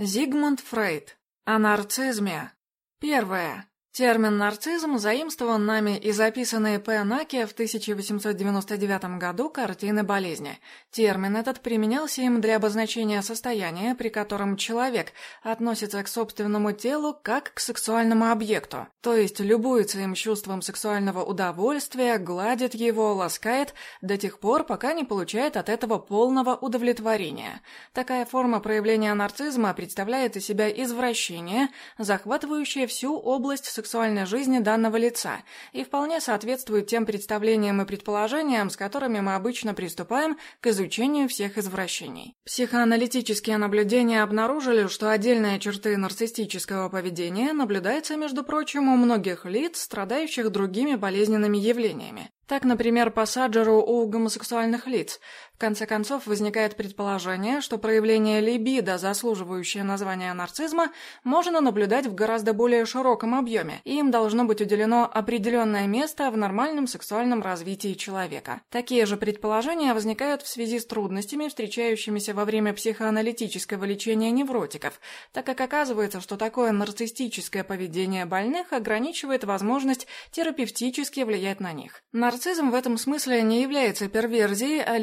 Зигмунд Фрейд. О нарцизме. Первое. Термин «нарцизм» заимствован нами и записанные П. Наки в 1899 году картины болезни. Термин этот применялся им для обозначения состояния, при котором человек относится к собственному телу как к сексуальному объекту, то есть любуется им чувством сексуального удовольствия, гладит его, ласкает до тех пор, пока не получает от этого полного удовлетворения. Такая форма проявления нарцизма представляет из себя извращение, захватывающее всю область сексуальной жизни данного лица и вполне соответствует тем представлениям и предположениям, с которыми мы обычно приступаем к изучению всех извращений. Психоаналитические наблюдения обнаружили, что отдельные черты нарциссического поведения наблюдаются, между прочим, у многих лиц, страдающих другими болезненными явлениями. Так, например, по у гомосексуальных лиц. В конце концов, возникает предположение, что проявление либидо, заслуживающее названия нарцизма, можно наблюдать в гораздо более широком объеме, и им должно быть уделено определенное место в нормальном сексуальном развитии человека. Такие же предположения возникают в связи с трудностями, встречающимися во время психоаналитического лечения невротиков, так как оказывается, что такое нарциссическое поведение больных ограничивает возможность терапевтически влиять на них. Нарцизм в этом смысле не является перверзией, а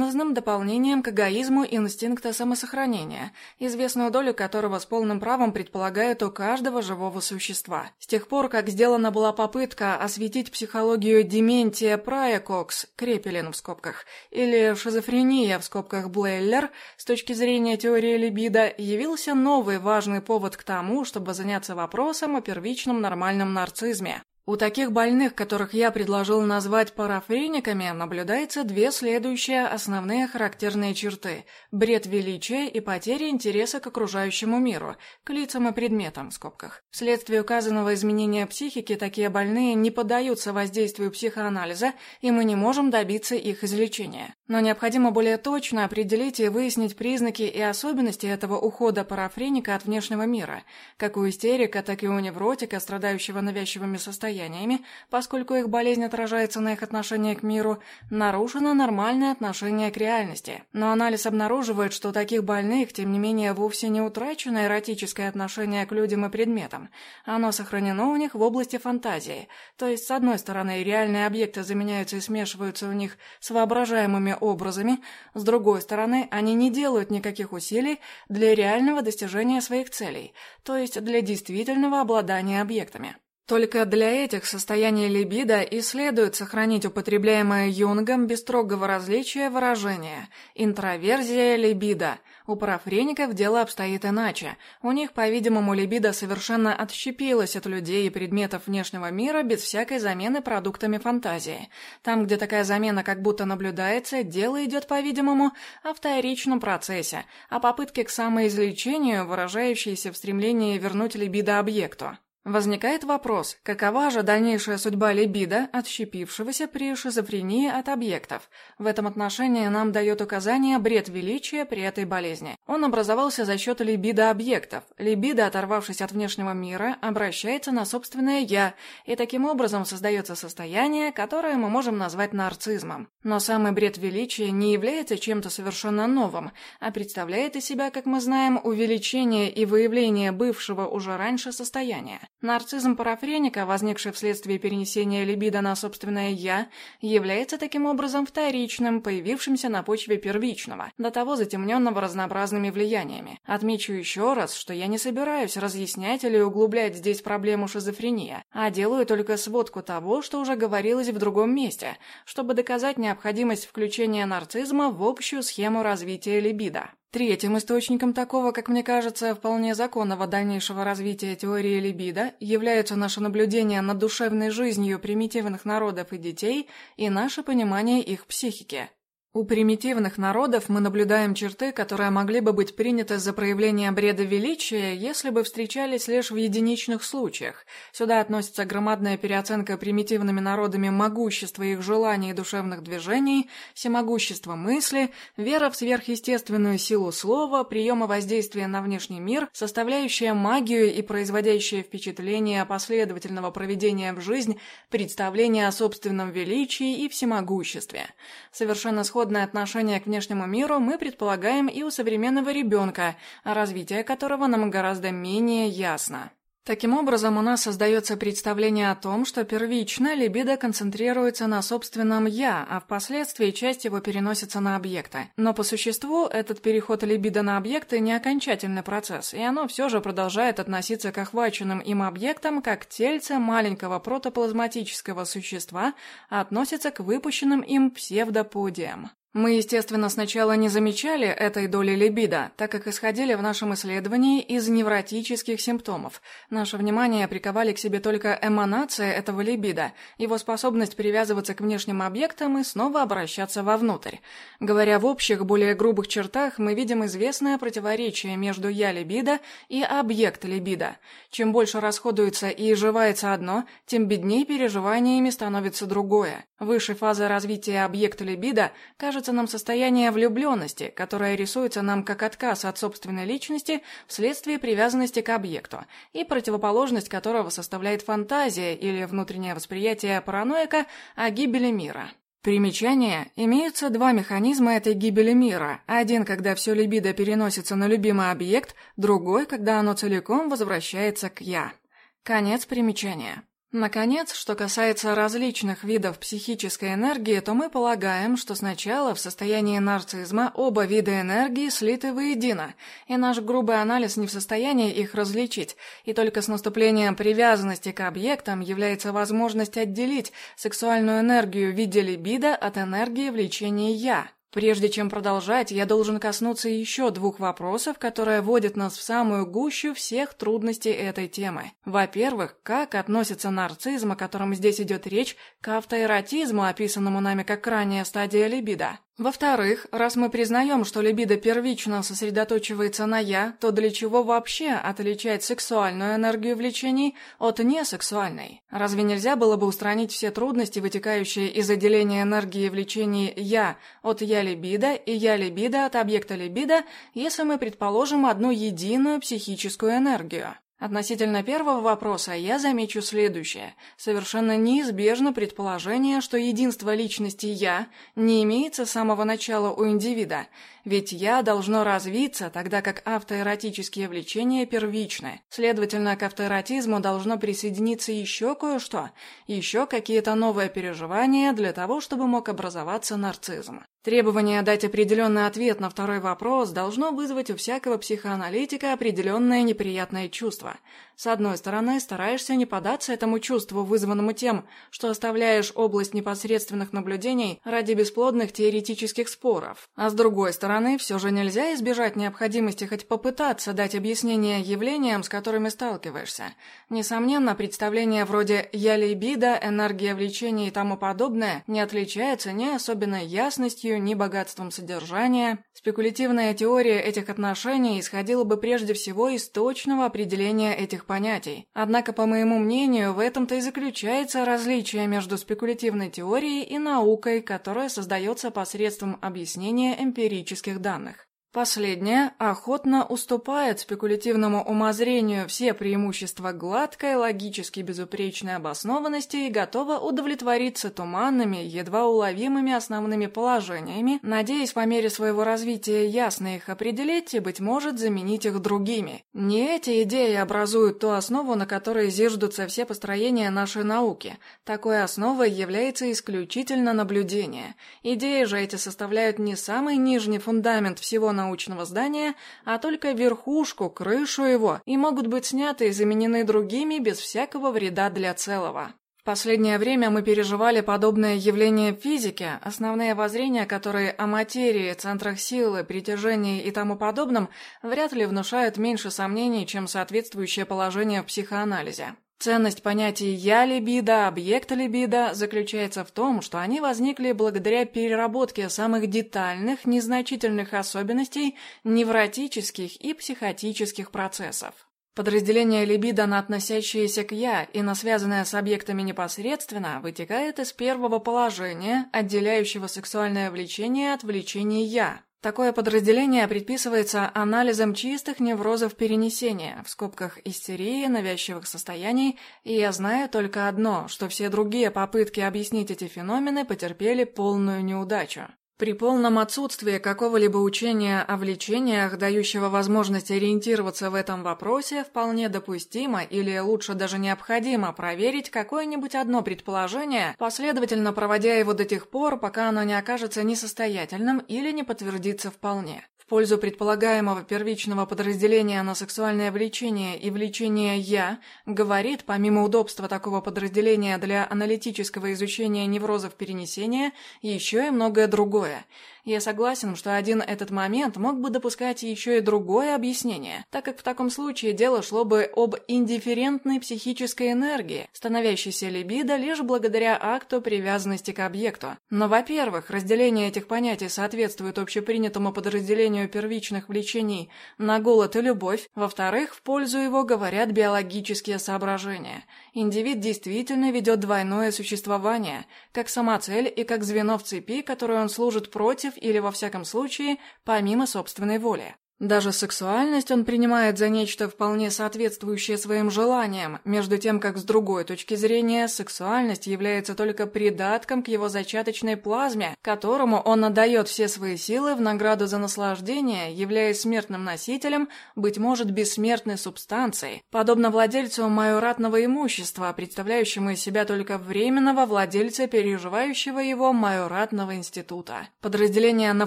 либидинозным дополнением к эгоизму инстинкта самосохранения, известную долю которого с полным правом предполагают у каждого живого существа. С тех пор, как сделана была попытка осветить психологию дементия Прайококс, Крепелин в скобках, или шизофрения в скобках Блейлер, с точки зрения теории либидо, явился новый важный повод к тому, чтобы заняться вопросом о первичном нормальном нарцизме. У таких больных, которых я предложил назвать парафрениками, наблюдается две следующие основные характерные черты – бред величия и потеря интереса к окружающему миру, к лицам и предметам в скобках. Вследствие указанного изменения психики такие больные не поддаются воздействию психоанализа, и мы не можем добиться их излечения. Но необходимо более точно определить и выяснить признаки и особенности этого ухода парафреника от внешнего мира, как у истерика, так и у невротика, страдающего навязчивыми состояниями состояниями, поскольку их болезнь отражается на их отношении к миру, нарушено нормальное отношение к реальности. Но анализ обнаруживает, что у таких больных, тем не менее, вовсе не утрачено эротическое отношение к людям и предметам. Оно сохранено у них в области фантазии. То есть, с одной стороны, реальные объекты заменяются и смешиваются у них с воображаемыми образами, с другой стороны, они не делают никаких усилий для реального достижения своих целей, то есть для действительного обладания объектами. Только для этих состояний либидо и следует сохранить употребляемое Юнгом без строгого различия выражение «интроверзия либидо». У парафреников дело обстоит иначе. У них, по-видимому, либидо совершенно отщепилось от людей и предметов внешнего мира без всякой замены продуктами фантазии. Там, где такая замена как будто наблюдается, дело идет, по-видимому, о вторичном процессе, о попытке к самоизлечению, выражающейся в стремлении вернуть либидо объекту. Возникает вопрос, какова же дальнейшая судьба либидо, отщепившегося при шизофрении от объектов? В этом отношении нам дает указание бред величия при этой болезни. Он образовался за счет либидо объектов. Либидо, оторвавшись от внешнего мира, обращается на собственное «я», и таким образом создается состояние, которое мы можем назвать нарцизмом. Но самый бред величия не является чем-то совершенно новым, а представляет из себя, как мы знаем, увеличение и выявление бывшего уже раньше состояния. Нарцизм парафреника, возникший вследствие перенесения либидо на собственное «я», является таким образом вторичным, появившимся на почве первичного, до того затемненного разнообразными влияниями. Отмечу еще раз, что я не собираюсь разъяснять или углублять здесь проблему шизофрения, а делаю только сводку того, что уже говорилось в другом месте, чтобы доказать необходимость включения нарцизма в общую схему развития либидо. Третьим источником такого, как мне кажется, вполне законного дальнейшего развития теории либидо являются наше наблюдение над душевной жизнью примитивных народов и детей и наше понимание их психики. У примитивных народов мы наблюдаем черты, которые могли бы быть приняты за проявление бреда величия, если бы встречались лишь в единичных случаях. Сюда относится громадная переоценка примитивными народами могущества их желаний и душевных движений, всемогущество мысли, вера в сверхъестественную силу слова, приемы воздействия на внешний мир, составляющая магию и производящая впечатление последовательного проведения в жизнь представление о собственном величии и всемогуществе. Совершенно сходно безысходное отношение к внешнему миру мы предполагаем и у современного ребенка, развитие которого нам гораздо менее ясно. Таким образом, у нас создается представление о том, что первично либидо концентрируется на собственном «я», а впоследствии часть его переносится на объекты. Но по существу этот переход либидо на объекты не окончательный процесс, и оно все же продолжает относиться к охваченным им объектам как тельце маленького протоплазматического существа относится к выпущенным им псевдоподиям. Мы, естественно, сначала не замечали этой доли либидо, так как исходили в нашем исследовании из невротических симптомов. Наше внимание приковали к себе только эманация этого либидо, его способность привязываться к внешним объектам и снова обращаться вовнутрь. Говоря в общих, более грубых чертах, мы видим известное противоречие между «я либидо» и «объект либидо». Чем больше расходуется и изживается одно, тем беднее переживаниями становится другое. Высшей фазой развития объекта либидо кажется кажется нам состояние влюбленности, которое рисуется нам как отказ от собственной личности вследствие привязанности к объекту, и противоположность которого составляет фантазия или внутреннее восприятие параноика о гибели мира. Примечание. Имеются два механизма этой гибели мира. Один, когда все либидо переносится на любимый объект, другой, когда оно целиком возвращается к «я». Конец примечания. Наконец, что касается различных видов психической энергии, то мы полагаем, что сначала в состоянии нарцизма оба вида энергии слиты воедино, и наш грубый анализ не в состоянии их различить, и только с наступлением привязанности к объектам является возможность отделить сексуальную энергию в виде либидо от энергии влечения «я». Прежде чем продолжать, я должен коснуться еще двух вопросов, которые вводят нас в самую гущу всех трудностей этой темы. Во-первых, как относится нарцизм, о котором здесь идет речь, к автоэротизму, описанному нами как ранняя стадия либидо? Во-вторых, раз мы признаем, что либидо первично сосредоточивается на «я», то для чего вообще отличать сексуальную энергию влечений от несексуальной? Разве нельзя было бы устранить все трудности, вытекающие из отделения энергии влечений «я» от «я-либидо» и «я-либидо» от объекта либидо, если мы предположим одну единую психическую энергию? Относительно первого вопроса я замечу следующее. Совершенно неизбежно предположение, что единство личности «я» не имеется с самого начала у индивида, ведь «я» должно развиться, тогда как автоэротические влечения первичны. Следовательно, к автоэротизму должно присоединиться еще кое-что, еще какие-то новые переживания для того, чтобы мог образоваться нарцизм. Требование дать определенный ответ на второй вопрос должно вызвать у всякого психоаналитика определенное неприятное чувство. С одной стороны, стараешься не податься этому чувству, вызванному тем, что оставляешь область непосредственных наблюдений ради бесплодных теоретических споров. А с другой стороны, все же нельзя избежать необходимости хоть попытаться дать объяснение явлениям, с которыми сталкиваешься. Несомненно, представления вроде «я либидо», «энергия влечения» и тому подобное не отличаются ни особенной ясностью, ни богатством содержания. Спекулятивная теория этих отношений исходила бы прежде всего из точного определения этих понятий. Однако, по моему мнению, в этом-то и заключается различие между спекулятивной теорией и наукой, которая создается посредством объяснения эмпирических данных. Последняя охотно уступает спекулятивному умозрению все преимущества гладкой, логически безупречной обоснованности и готова удовлетвориться туманными, едва уловимыми основными положениями, надеясь по мере своего развития ясно их определить и, быть может, заменить их другими. Не эти идеи образуют ту основу, на которой зиждутся все построения нашей науки. Такой основой является исключительно наблюдение. Идеи же эти составляют не самый нижний фундамент всего научного здания, а только верхушку, крышу его, и могут быть сняты и заменены другими без всякого вреда для целого. В последнее время мы переживали подобное явление в физике, основные воззрения, которые о материи, центрах силы, притяжении и тому подобном, вряд ли внушают меньше сомнений, чем соответствующее положение в психоанализе. Ценность понятий «я либидо», «объект либидо» заключается в том, что они возникли благодаря переработке самых детальных, незначительных особенностей невротических и психотических процессов. Подразделение либидо на относящееся к «я» и на связанное с объектами непосредственно вытекает из первого положения, отделяющего сексуальное влечение от влечения «я», Такое подразделение предписывается анализом чистых неврозов перенесения, в скобках истерии, навязчивых состояний, и я знаю только одно, что все другие попытки объяснить эти феномены потерпели полную неудачу. При полном отсутствии какого-либо учения о влечениях, дающего возможность ориентироваться в этом вопросе, вполне допустимо или лучше даже необходимо проверить какое-нибудь одно предположение, последовательно проводя его до тех пор, пока оно не окажется несостоятельным или не подтвердится вполне пользу предполагаемого первичного подразделения на сексуальное влечение и влечение «я» говорит, помимо удобства такого подразделения для аналитического изучения неврозов перенесения, еще и многое другое – я согласен, что один этот момент мог бы допускать еще и другое объяснение, так как в таком случае дело шло бы об индифферентной психической энергии, становящейся либидо лишь благодаря акту привязанности к объекту. Но, во-первых, разделение этих понятий соответствует общепринятому подразделению первичных влечений на голод и любовь, во-вторых, в пользу его говорят биологические соображения. Индивид действительно ведет двойное существование, как самоцель и как звено в цепи, которое он служит против или, во всяком случае, помимо собственной воли. Даже сексуальность он принимает за нечто вполне соответствующее своим желаниям, между тем как с другой точки зрения сексуальность является только придатком к его зачаточной плазме, которому он отдает все свои силы в награду за наслаждение, являясь смертным носителем, быть может, бессмертной субстанцией, подобно владельцу майоратного имущества, представляющему из себя только временного владельца переживающего его майоратного института. Подразделение на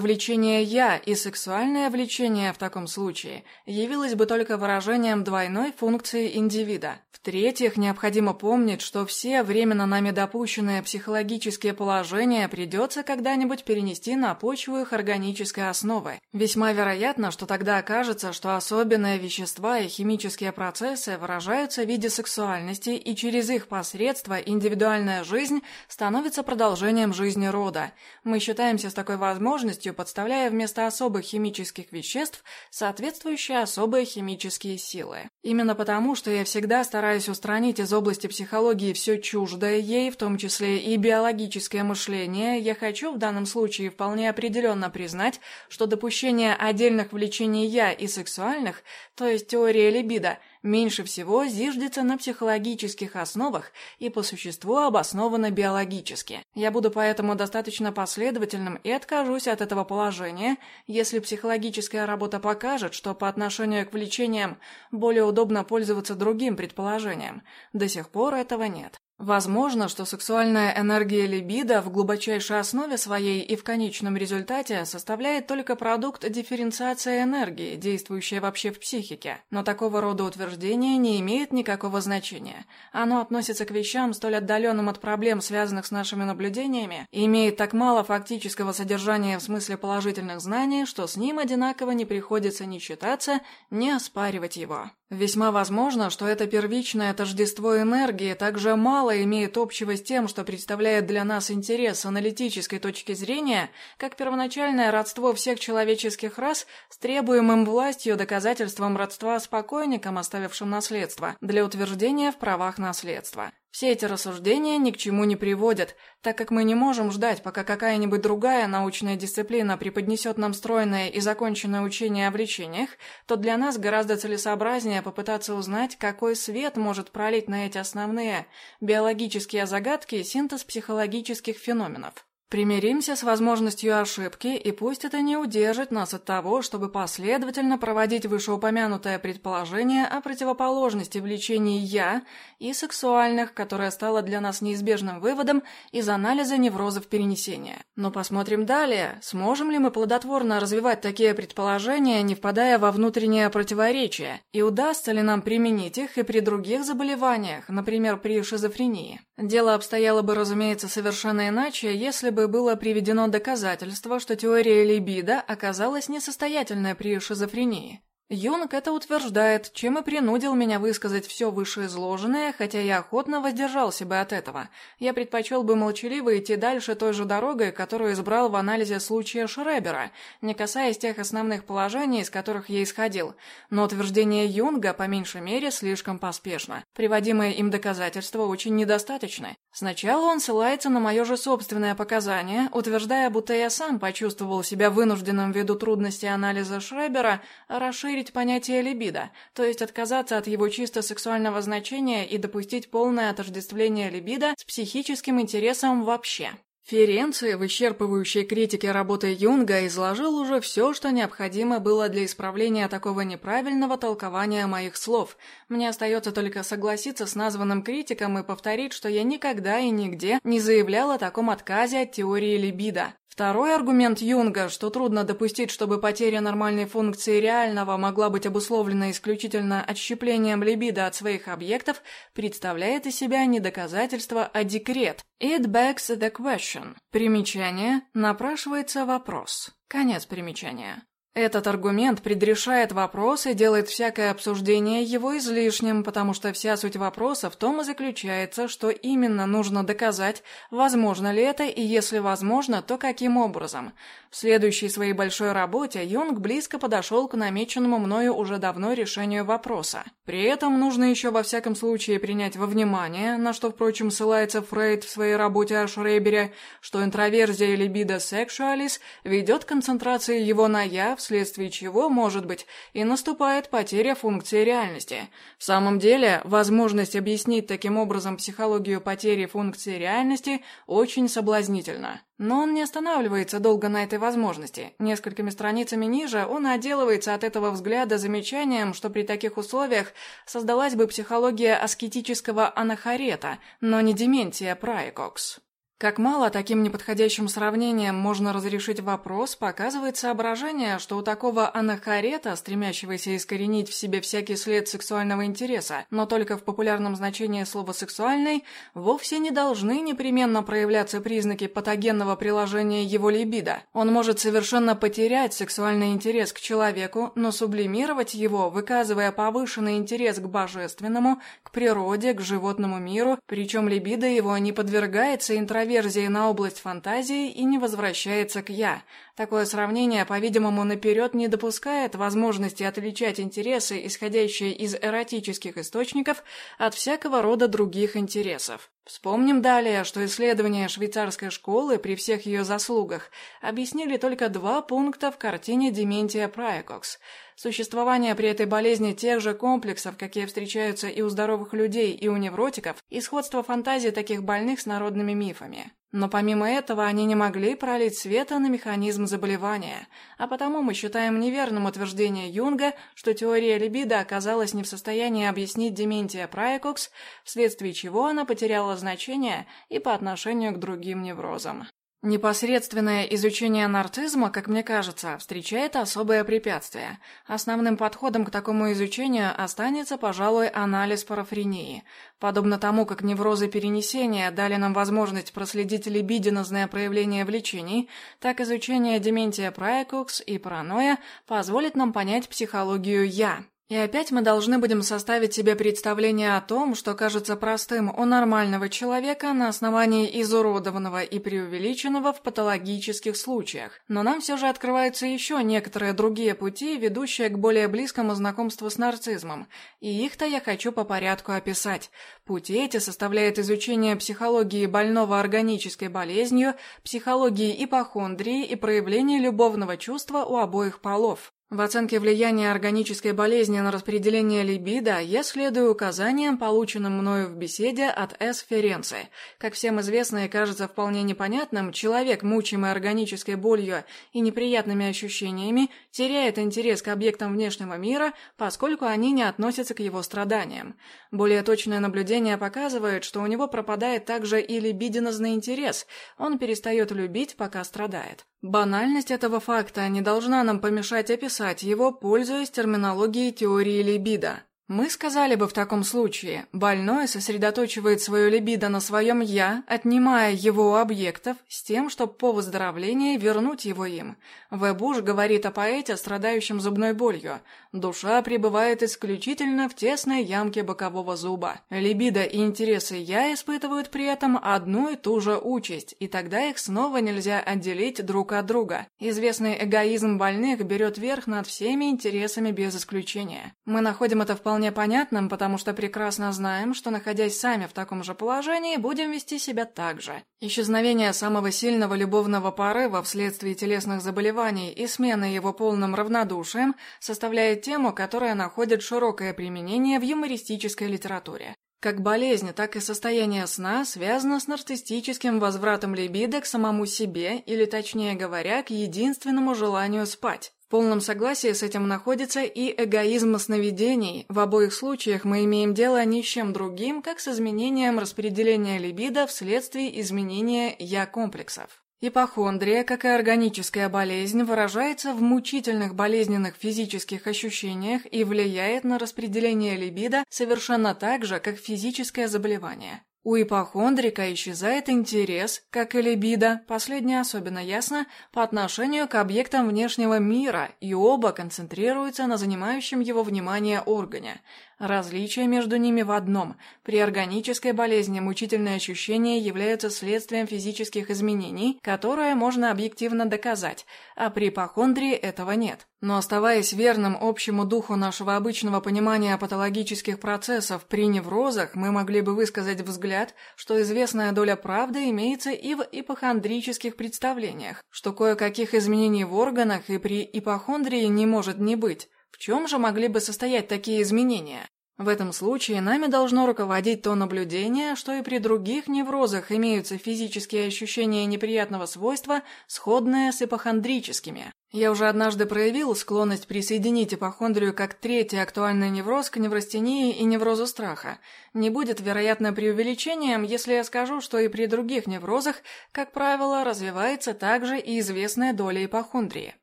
влечение «я» и сексуальное влечение таком случае явилось бы только выражением двойной функции индивида. В-третьих, необходимо помнить, что все временно нами допущенные психологические положения придется когда-нибудь перенести на почву их органической основы. Весьма вероятно, что тогда окажется, что особенные вещества и химические процессы выражаются в виде сексуальности, и через их посредство индивидуальная жизнь становится продолжением жизни рода. Мы считаемся с такой возможностью, подставляя вместо особых химических веществ соответствующие особые химические силы. Именно потому, что я всегда стараюсь устранить из области психологии все чуждое ей, в том числе и биологическое мышление, я хочу в данном случае вполне определенно признать, что допущение отдельных влечений «я» и сексуальных, то есть теория либидо – меньше всего зиждется на психологических основах и по существу обосновано биологически. Я буду поэтому достаточно последовательным и откажусь от этого положения, если психологическая работа покажет, что по отношению к влечениям более удобно пользоваться другим предположением. До сих пор этого нет. Возможно, что сексуальная энергия либидо в глубочайшей основе своей и в конечном результате составляет только продукт дифференциации энергии, действующей вообще в психике. Но такого рода утверждение не имеет никакого значения. Оно относится к вещам, столь отдаленным от проблем, связанных с нашими наблюдениями, и имеет так мало фактического содержания в смысле положительных знаний, что с ним одинаково не приходится ни считаться, ни оспаривать его. Весьма возможно, что это первичное тождество энергии также мало имеет общего с тем, что представляет для нас интерес с аналитической точки зрения, как первоначальное родство всех человеческих рас с требуемым властью доказательством родства с покойником, оставившим наследство, для утверждения в правах наследства. Все эти рассуждения ни к чему не приводят, так как мы не можем ждать, пока какая-нибудь другая научная дисциплина преподнесет нам стройное и законченное учение о влечениях, то для нас гораздо целесообразнее попытаться узнать, какой свет может пролить на эти основные биологические загадки синтез психологических феноменов. Примиримся с возможностью ошибки, и пусть это не удержит нас от того, чтобы последовательно проводить вышеупомянутое предположение о противоположности влечений «я» и сексуальных, которое стало для нас неизбежным выводом из анализа неврозов перенесения. Но посмотрим далее, сможем ли мы плодотворно развивать такие предположения, не впадая во внутреннее противоречие, и удастся ли нам применить их и при других заболеваниях, например, при шизофрении. Дело обстояло бы, разумеется, совершенно иначе, если бы было приведено доказательство, что теория либидо оказалась несостоятельной при шизофрении. Юнг это утверждает, чем и принудил меня высказать все вышеизложенное, хотя я охотно воздержался бы от этого. Я предпочел бы молчаливо идти дальше той же дорогой, которую избрал в анализе случая Шребера, не касаясь тех основных положений, из которых я исходил. Но утверждение Юнга, по меньшей мере, слишком поспешно. Приводимые им доказательства очень недостаточны. Сначала он ссылается на мое же собственное показание, утверждая, будто я сам почувствовал себя вынужденным ввиду трудностей анализа Шребера расширить понятие либидо, то есть отказаться от его чисто сексуального значения и допустить полное отождествление либидо с психическим интересом вообще. Ференци в исчерпывающей критике работы Юнга изложил уже все, что необходимо было для исправления такого неправильного толкования моих слов. Мне остается только согласиться с названным критиком и повторить, что я никогда и нигде не заявлял о таком отказе от теории либидо. Второй аргумент Юнга, что трудно допустить, чтобы потеря нормальной функции реального могла быть обусловлена исключительно отщеплением либидо от своих объектов, представляет из себя не доказательство, а декрет. It begs the question. Примечание. Напрашивается вопрос. Конец примечания. Этот аргумент предрешает вопрос и делает всякое обсуждение его излишним, потому что вся суть вопроса в том и заключается, что именно нужно доказать, возможно ли это, и если возможно, то каким образом. В следующей своей большой работе Юнг близко подошел к намеченному мною уже давно решению вопроса. При этом нужно еще во всяком случае принять во внимание, на что, впрочем, ссылается Фрейд в своей работе о Шрейбере, что интроверзия либидо сексуалис ведет к концентрации его на «я», вследствие чего, может быть, и наступает потеря функции реальности. В самом деле, возможность объяснить таким образом психологию потери функции реальности очень соблазнительна. Но он не останавливается долго на этой возможности. Несколькими страницами ниже он отделывается от этого взгляда замечанием, что при таких условиях создалась бы психология аскетического анахарета, но не дементия праекокс. Как мало таким неподходящим сравнением можно разрешить вопрос, показывает соображение, что у такого анахарета, стремящегося искоренить в себе всякий след сексуального интереса, но только в популярном значении слова «сексуальный», вовсе не должны непременно проявляться признаки патогенного приложения его либидо. Он может совершенно потерять сексуальный интерес к человеку, но сублимировать его, выказывая повышенный интерес к божественному, к природе, к животному миру, причем либидо его не подвергается интроверсии, конверзии на область фантазии и не возвращается к «я». Такое сравнение, по-видимому, наперед не допускает возможности отличать интересы, исходящие из эротических источников, от всякого рода других интересов. Вспомним далее, что исследования швейцарской школы при всех ее заслугах объяснили только два пункта в картине Дементия Прайкокс. Существование при этой болезни тех же комплексов, какие встречаются и у здоровых людей, и у невротиков, и сходство фантазии таких больных с народными мифами. Но помимо этого они не могли пролить света на механизм заболевания, а потому мы считаем неверным утверждение Юнга, что теория либидо оказалась не в состоянии объяснить дементия праекокс, вследствие чего она потеряла значение и по отношению к другим неврозам. Непосредственное изучение нарцизма, как мне кажется, встречает особое препятствие. Основным подходом к такому изучению останется, пожалуй, анализ парафрении. Подобно тому, как неврозы перенесения дали нам возможность проследить либидинозное проявление влечений, так изучение дементия праекукс и паранойя позволит нам понять психологию «я», и опять мы должны будем составить себе представление о том, что кажется простым у нормального человека на основании изуродованного и преувеличенного в патологических случаях. Но нам все же открываются еще некоторые другие пути, ведущие к более близкому знакомству с нарцизмом, и их-то я хочу по порядку описать. Пути эти составляют изучение психологии больного органической болезнью, психологии ипохондрии и проявления любовного чувства у обоих полов. В оценке влияния органической болезни на распределение либидо я следую указаниям, полученным мною в беседе от С. Ференци. Как всем известно и кажется вполне непонятным, человек, мучимый органической болью и неприятными ощущениями, теряет интерес к объектам внешнего мира, поскольку они не относятся к его страданиям. Более точное наблюдение показывает, что у него пропадает также и либидинозный интерес, он перестает любить, пока страдает. Банальность этого факта не должна нам помешать описать его, пользуясь терминологией теории либидо. Мы сказали бы в таком случае, больной сосредоточивает свое либидо на своем «я», отнимая его у объектов, с тем, чтобы по выздоровлении вернуть его им. В. Буш говорит о поэте, страдающем зубной болью. Душа пребывает исключительно в тесной ямке бокового зуба. Либидо и интересы «я» испытывают при этом одну и ту же участь, и тогда их снова нельзя отделить друг от друга. Известный эгоизм больных берет верх над всеми интересами без исключения. Мы находим это вполне вполне понятным, потому что прекрасно знаем, что, находясь сами в таком же положении, будем вести себя так же. Исчезновение самого сильного любовного порыва вследствие телесных заболеваний и смена его полным равнодушием составляет тему, которая находит широкое применение в юмористической литературе. Как болезнь, так и состояние сна связано с нарциссическим возвратом либидо к самому себе, или точнее говоря, к единственному желанию спать. Полном согласии с этим находится и эгоизм сновидений. В обоих случаях мы имеем дело ни с чем другим, как с изменением распределения либидо вследствие изменения «я-комплексов». Ипохондрия, как и органическая болезнь, выражается в мучительных болезненных физических ощущениях и влияет на распределение либидо совершенно так же, как физическое заболевание. У ипохондрика исчезает интерес, как и либидо, последнее особенно ясно, по отношению к объектам внешнего мира, и оба концентрируются на занимающем его внимание органе. Различие между ними в одном. При органической болезни мучительные ощущения являются следствием физических изменений, которые можно объективно доказать, а при ипохондрии этого нет. Но оставаясь верным общему духу нашего обычного понимания патологических процессов при неврозах, мы могли бы высказать взгляд, что известная доля правды имеется и в ипохондрических представлениях, что кое-каких изменений в органах и при ипохондрии не может не быть, в чем же могли бы состоять такие изменения? В этом случае нами должно руководить то наблюдение, что и при других неврозах имеются физические ощущения неприятного свойства, сходные с ипохондрическими. Я уже однажды проявил склонность присоединить ипохондрию как третий актуальный невроз к неврастении и неврозу страха. Не будет, вероятно, преувеличением, если я скажу, что и при других неврозах, как правило, развивается также и известная доля ипохондрии.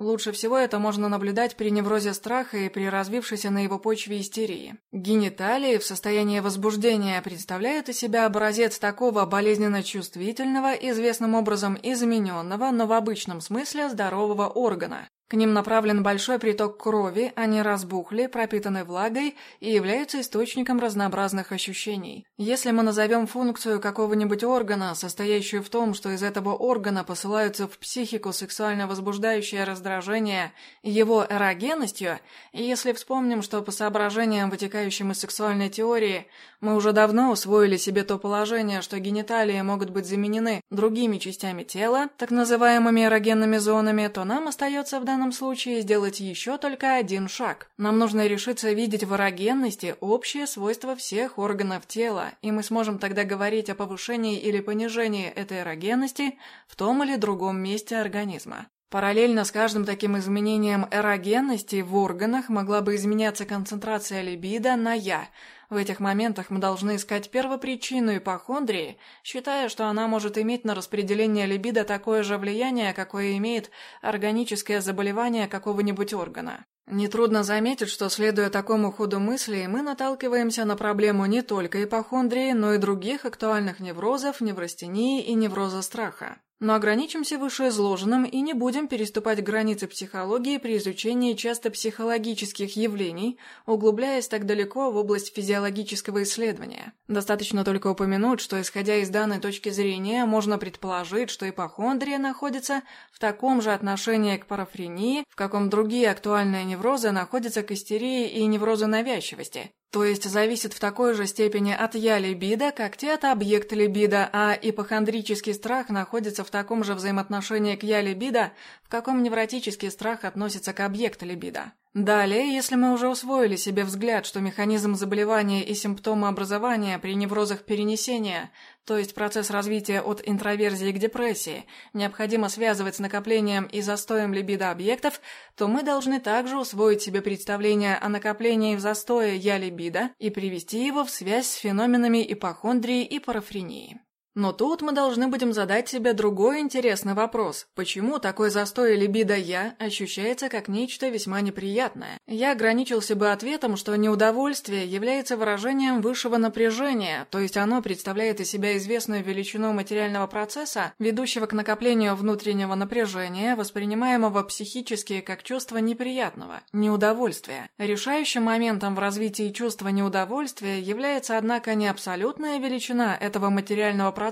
Лучше всего это можно наблюдать при неврозе страха и при развившейся на его почве истерии. Гениталии в состоянии возбуждения представляют из себя образец такого болезненно чувствительного, известным образом измененного, но в обычном смысле здорового органа. К ним направлен большой приток крови, они разбухли, пропитаны влагой и являются источником разнообразных ощущений. Если мы назовем функцию какого-нибудь органа, состоящую в том, что из этого органа посылаются в психику сексуально возбуждающее раздражение, его эрогенностью, и если вспомним, что по соображениям, вытекающим из сексуальной теории, мы уже давно усвоили себе то положение, что гениталии могут быть заменены другими частями тела, так называемыми эрогенными зонами, то нам остается в данном данном случае сделать еще только один шаг. Нам нужно решиться видеть в эрогенности общее свойство всех органов тела, и мы сможем тогда говорить о повышении или понижении этой эрогенности в том или другом месте организма. Параллельно с каждым таким изменением эрогенности в органах могла бы изменяться концентрация либидо на «я», в этих моментах мы должны искать первопричину ипохондрии, считая, что она может иметь на распределение либидо такое же влияние, какое имеет органическое заболевание какого-нибудь органа. Нетрудно заметить, что, следуя такому ходу мыслей, мы наталкиваемся на проблему не только ипохондрии, но и других актуальных неврозов, неврастении и невроза страха. Но ограничимся вышеизложенным и не будем переступать границы психологии при изучении часто психологических явлений, углубляясь так далеко в область физиологического исследования. Достаточно только упомянуть, что, исходя из данной точки зрения, можно предположить, что ипохондрия находится в таком же отношении к парафрении, в каком другие актуальные неврозы находятся к истерии и неврозу навязчивости, то есть зависит в такой же степени от «я» либидо, как те от объекта либидо, а ипохондрический страх находится в таком же взаимоотношении к «я» либидо, в каком невротический страх относится к объекту либидо. Далее, если мы уже усвоили себе взгляд, что механизм заболевания и симптомы образования при неврозах перенесения, то есть процесс развития от интроверзии к депрессии, необходимо связывать с накоплением и застоем либидо объектов, то мы должны также усвоить себе представление о накоплении в застое «я либидо» и привести его в связь с феноменами ипохондрии и парафрении. Но тут мы должны будем задать себе другой интересный вопрос. Почему такой застой либидо «я» ощущается как нечто весьма неприятное? Я ограничился бы ответом, что неудовольствие является выражением высшего напряжения, то есть оно представляет из себя известную величину материального процесса, ведущего к накоплению внутреннего напряжения, воспринимаемого психически как чувство неприятного, неудовольствия. Решающим моментом в развитии чувства неудовольствия является, однако, не абсолютная величина этого материального процесса,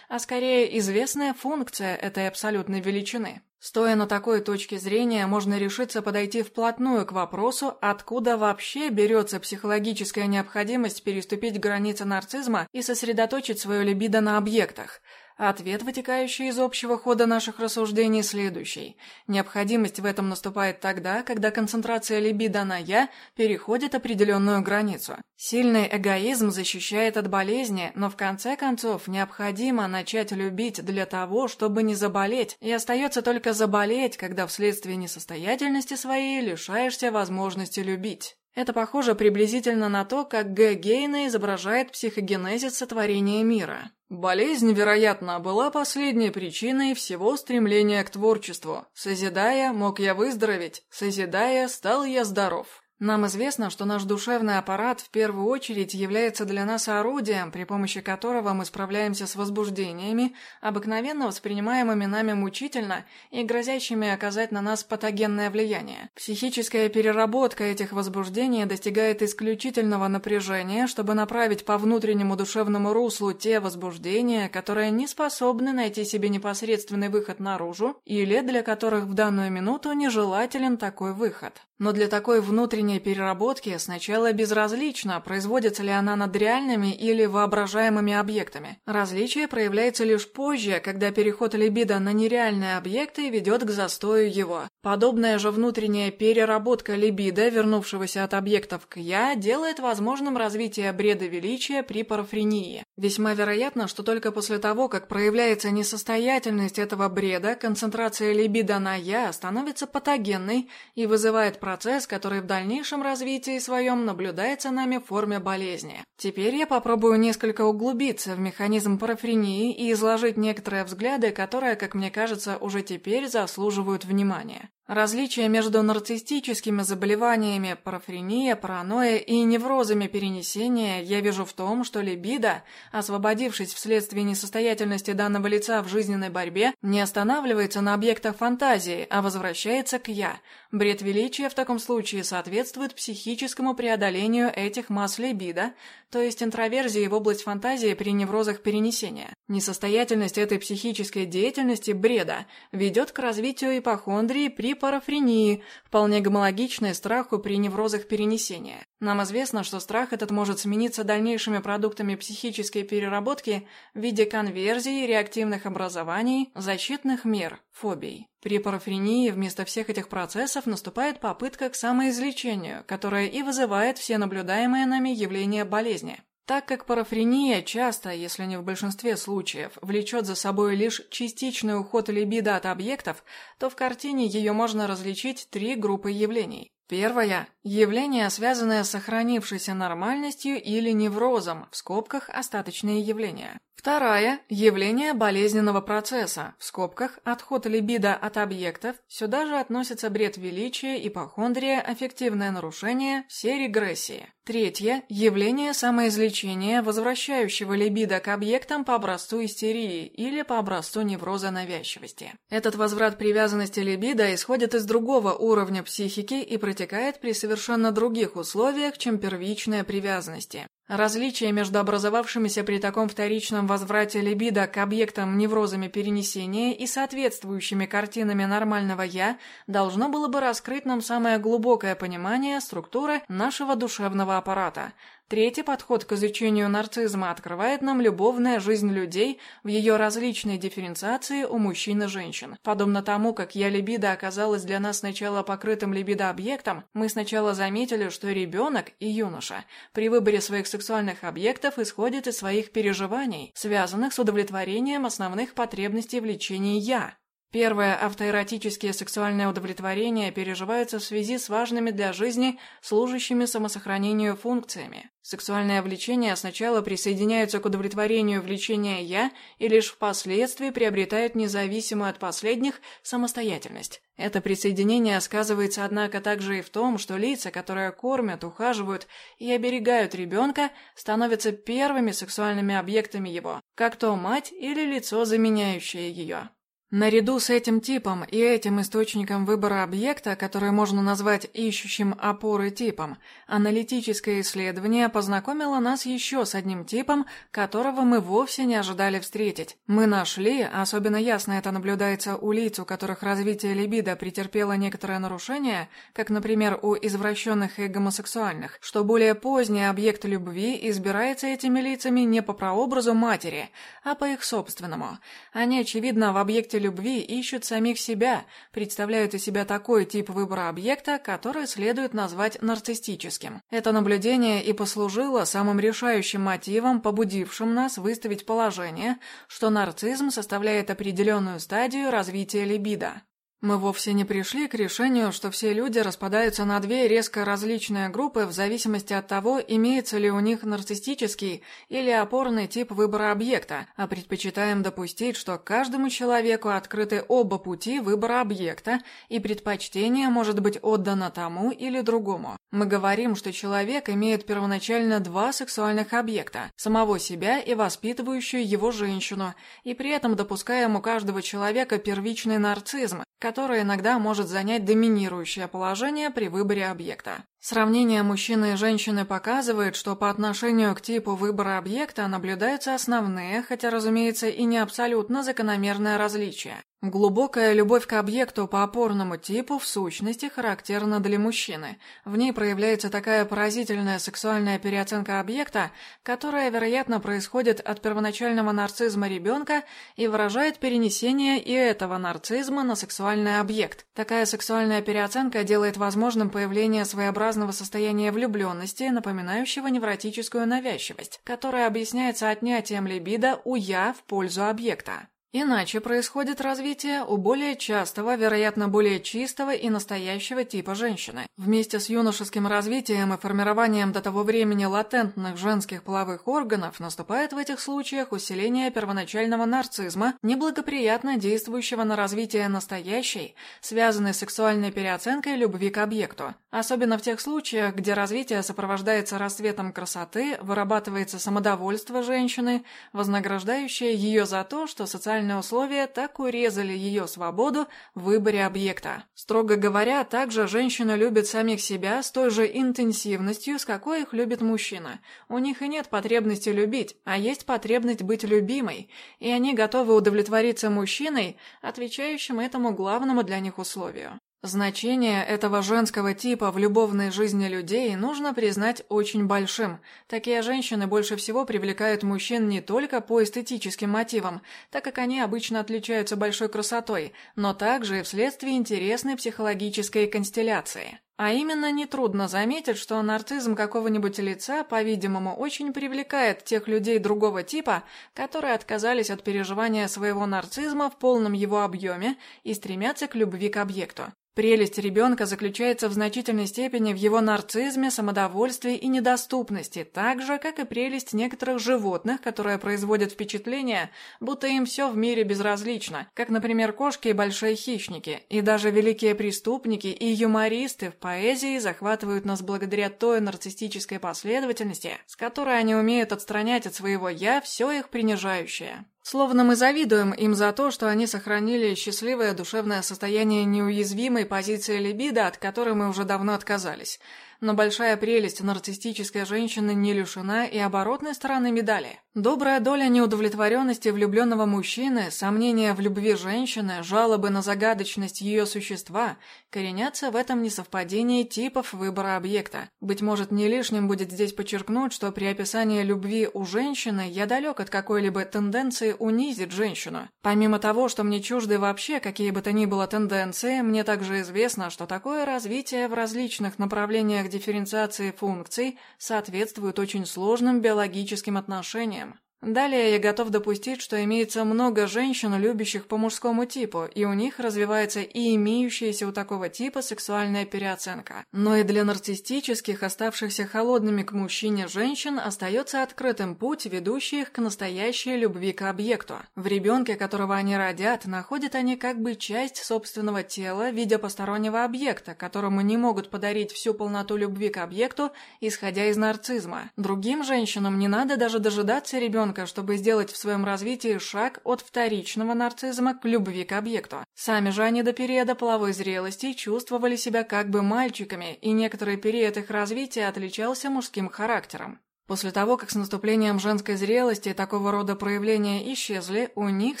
а скорее известная функция этой абсолютной величины. Стоя на такой точке зрения, можно решиться подойти вплотную к вопросу, откуда вообще берется психологическая необходимость переступить границы нарцизма и сосредоточить свое либидо на объектах. Ответ, вытекающий из общего хода наших рассуждений, следующий. Необходимость в этом наступает тогда, когда концентрация либидо на «я» переходит определенную границу. Сильный эгоизм защищает от болезни, но в конце концов необходимо начать любить для того, чтобы не заболеть, и остается только заболеть, когда вследствие несостоятельности своей лишаешься возможности любить. Это похоже приблизительно на то, как Г. Гейна изображает психогенезис сотворения мира. Болезнь, вероятно, была последней причиной всего стремления к творчеству. Созидая, мог я выздороветь, созидая, стал я здоров. Нам известно, что наш душевный аппарат в первую очередь является для нас орудием, при помощи которого мы справляемся с возбуждениями, обыкновенно воспринимаемыми нами мучительно и грозящими оказать на нас патогенное влияние. Психическая переработка этих возбуждений достигает исключительного напряжения, чтобы направить по внутреннему душевному руслу те возбуждения, которые не способны найти себе непосредственный выход наружу или для которых в данную минуту нежелателен такой выход. Но для такой внутренней переработки сначала безразлично, производится ли она над реальными или воображаемыми объектами. Различие проявляется лишь позже, когда переход либидо на нереальные объекты ведет к застою его. Подобная же внутренняя переработка либидо, вернувшегося от объектов к «я», делает возможным развитие бреда величия при парафрении. Весьма вероятно, что только после того, как проявляется несостоятельность этого бреда, концентрация либидо на «я» становится патогенной и вызывает процесс, который в дальнейшем развитии своем наблюдается нами в форме болезни. Теперь я попробую несколько углубиться в механизм парафрении и изложить некоторые взгляды, которые, как мне кажется, уже теперь заслуживают внимания. Различие между нарциссическими заболеваниями парафрения, паранойя и неврозами перенесения я вижу в том, что либидо, освободившись вследствие несостоятельности данного лица в жизненной борьбе, не останавливается на объектах фантазии, а возвращается к «я». Бред величия в таком случае соответствует психическому преодолению этих масс либидо, то есть интроверзии в область фантазии при неврозах перенесения. Несостоятельность этой психической деятельности бреда ведет к развитию ипохондрии при парафрении, вполне гомологичной страху при неврозах перенесения. Нам известно, что страх этот может смениться дальнейшими продуктами психической переработки в виде конверзии, реактивных образований, защитных мер, фобий. При парафрении вместо всех этих процессов наступает попытка к самоизлечению, которая и вызывает все наблюдаемые нами явления болезни. Так как парафрения часто, если не в большинстве случаев, влечет за собой лишь частичный уход либидо от объектов, то в картине ее можно различить три группы явлений. Первое – явление, связанное с сохранившейся нормальностью или неврозом, в скобках остаточные явления. Вторая – явление болезненного процесса, в скобках отход либидо от объектов, сюда же относятся бред величия, ипохондрия, аффективное нарушение, все регрессии. Третье – явление самоизлечения, возвращающего либидо к объектам по образцу истерии или по образцу невроза навязчивости. Этот возврат привязанности либидо исходит из другого уровня психики и протекает при совершенно других условиях, чем первичная привязанности. Различие между образовавшимися при таком вторичном возврате либидо к объектам неврозами перенесения и соответствующими картинами нормального «я» должно было бы раскрыть нам самое глубокое понимание структуры нашего душевного аппарата, Третий подход к изучению нарцизма открывает нам любовная жизнь людей в ее различной дифференциации у мужчин и женщин. Подобно тому, как я либидо оказалась для нас сначала покрытым либидо-объектом, мы сначала заметили, что ребенок и юноша при выборе своих сексуальных объектов исходит из своих переживаний, связанных с удовлетворением основных потребностей влечения «я». Первое автоэротические сексуальное удовлетворение переживаются в связи с важными для жизни служащими самосохранению функциями. Сексуальное влечение сначала присоединяется к удовлетворению влечения «я» и лишь впоследствии приобретает независимую от последних самостоятельность. Это присоединение сказывается, однако, также и в том, что лица, которые кормят, ухаживают и оберегают ребенка, становятся первыми сексуальными объектами его, как то мать или лицо, заменяющее ее. Наряду с этим типом и этим источником выбора объекта, который можно назвать ищущим опоры типом, аналитическое исследование познакомило нас еще с одним типом, которого мы вовсе не ожидали встретить. Мы нашли, особенно ясно это наблюдается у лиц, у которых развитие либидо претерпело некоторое нарушение, как, например, у извращенных и гомосексуальных, что более поздний объект любви избирается этими лицами не по прообразу матери, а по их собственному. Они, очевидно, в объекте любви ищут самих себя, представляют из себя такой тип выбора объекта, который следует назвать нарциссическим. Это наблюдение и послужило самым решающим мотивом, побудившим нас выставить положение, что нарцизм составляет определенную стадию развития либидо. Мы вовсе не пришли к решению, что все люди распадаются на две резко различные группы в зависимости от того, имеется ли у них нарциссический или опорный тип выбора объекта, а предпочитаем допустить, что каждому человеку открыты оба пути выбора объекта, и предпочтение может быть отдано тому или другому. Мы говорим, что человек имеет первоначально два сексуальных объекта – самого себя и воспитывающую его женщину, и при этом допускаем у каждого человека первичный нарцизм, который иногда может занять доминирующее положение при выборе объекта. Сравнение мужчины и женщины показывает, что по отношению к типу выбора объекта наблюдаются основные, хотя, разумеется, и не абсолютно закономерные различия. Глубокая любовь к объекту по опорному типу в сущности характерна для мужчины. В ней проявляется такая поразительная сексуальная переоценка объекта, которая, вероятно, происходит от первоначального нарцизма ребенка и выражает перенесение и этого нарцизма на сексуальный объект. Такая сексуальная переоценка делает возможным появление своеобразного состояния влюбленности, напоминающего невротическую навязчивость, которая объясняется отнятием либидо у «я» в пользу объекта. Иначе происходит развитие у более частого, вероятно, более чистого и настоящего типа женщины. Вместе с юношеским развитием и формированием до того времени латентных женских половых органов наступает в этих случаях усиление первоначального нарцизма, неблагоприятно действующего на развитие настоящей, связанной с сексуальной переоценкой любви к объекту. Особенно в тех случаях, где развитие сопровождается расцветом красоты, вырабатывается самодовольство женщины, вознаграждающее ее за то, что социально социальные условия так урезали ее свободу в выборе объекта. Строго говоря, также женщины любят самих себя с той же интенсивностью, с какой их любит мужчина. У них и нет потребности любить, а есть потребность быть любимой, и они готовы удовлетвориться мужчиной, отвечающим этому главному для них условию. Значение этого женского типа в любовной жизни людей нужно признать очень большим. Такие женщины больше всего привлекают мужчин не только по эстетическим мотивам, так как они обычно отличаются большой красотой, но также и вследствие интересной психологической констелляции. А именно, нетрудно заметить, что нарцизм какого-нибудь лица, по-видимому, очень привлекает тех людей другого типа, которые отказались от переживания своего нарцизма в полном его объеме и стремятся к любви к объекту. Прелесть ребенка заключается в значительной степени в его нарцизме, самодовольстве и недоступности, так же, как и прелесть некоторых животных, которые производят впечатление, будто им все в мире безразлично, как, например, кошки и большие хищники, и даже великие преступники и юмористы в поэзии захватывают нас благодаря той нарциссической последовательности, с которой они умеют отстранять от своего «я» все их принижающее. Словно мы завидуем им за то, что они сохранили счастливое душевное состояние неуязвимой позиции либидо, от которой мы уже давно отказались но большая прелесть нарциссической женщины не лишена и оборотной стороны медали. Добрая доля неудовлетворенности влюбленного мужчины, сомнения в любви женщины, жалобы на загадочность ее существа коренятся в этом несовпадении типов выбора объекта. Быть может, не лишним будет здесь подчеркнуть, что при описании любви у женщины я далек от какой-либо тенденции унизить женщину. Помимо того, что мне чужды вообще какие бы то ни было тенденции, мне также известно, что такое развитие в различных направлениях дифференциации функций соответствуют очень сложным биологическим отношениям. Далее я готов допустить, что имеется много женщин, любящих по мужскому типу, и у них развивается и имеющаяся у такого типа сексуальная переоценка. Но и для нарциссических, оставшихся холодными к мужчине женщин, остается открытым путь, ведущий их к настоящей любви к объекту. В ребенке, которого они родят, находят они как бы часть собственного тела в виде постороннего объекта, которому не могут подарить всю полноту любви к объекту, исходя из нарцизма. Другим женщинам не надо даже дожидаться ребенка, ребенка, чтобы сделать в своем развитии шаг от вторичного нарциссизма к любви к объекту. Сами же они до периода половой зрелости чувствовали себя как бы мальчиками, и некоторый период их развития отличался мужским характером. После того, как с наступлением женской зрелости такого рода проявления исчезли, у них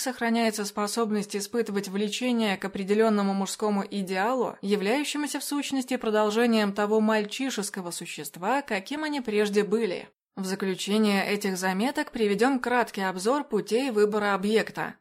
сохраняется способность испытывать влечение к определенному мужскому идеалу, являющемуся в сущности продолжением того мальчишеского существа, каким они прежде были. В заключение этих заметок приведем краткий обзор путей выбора объекта.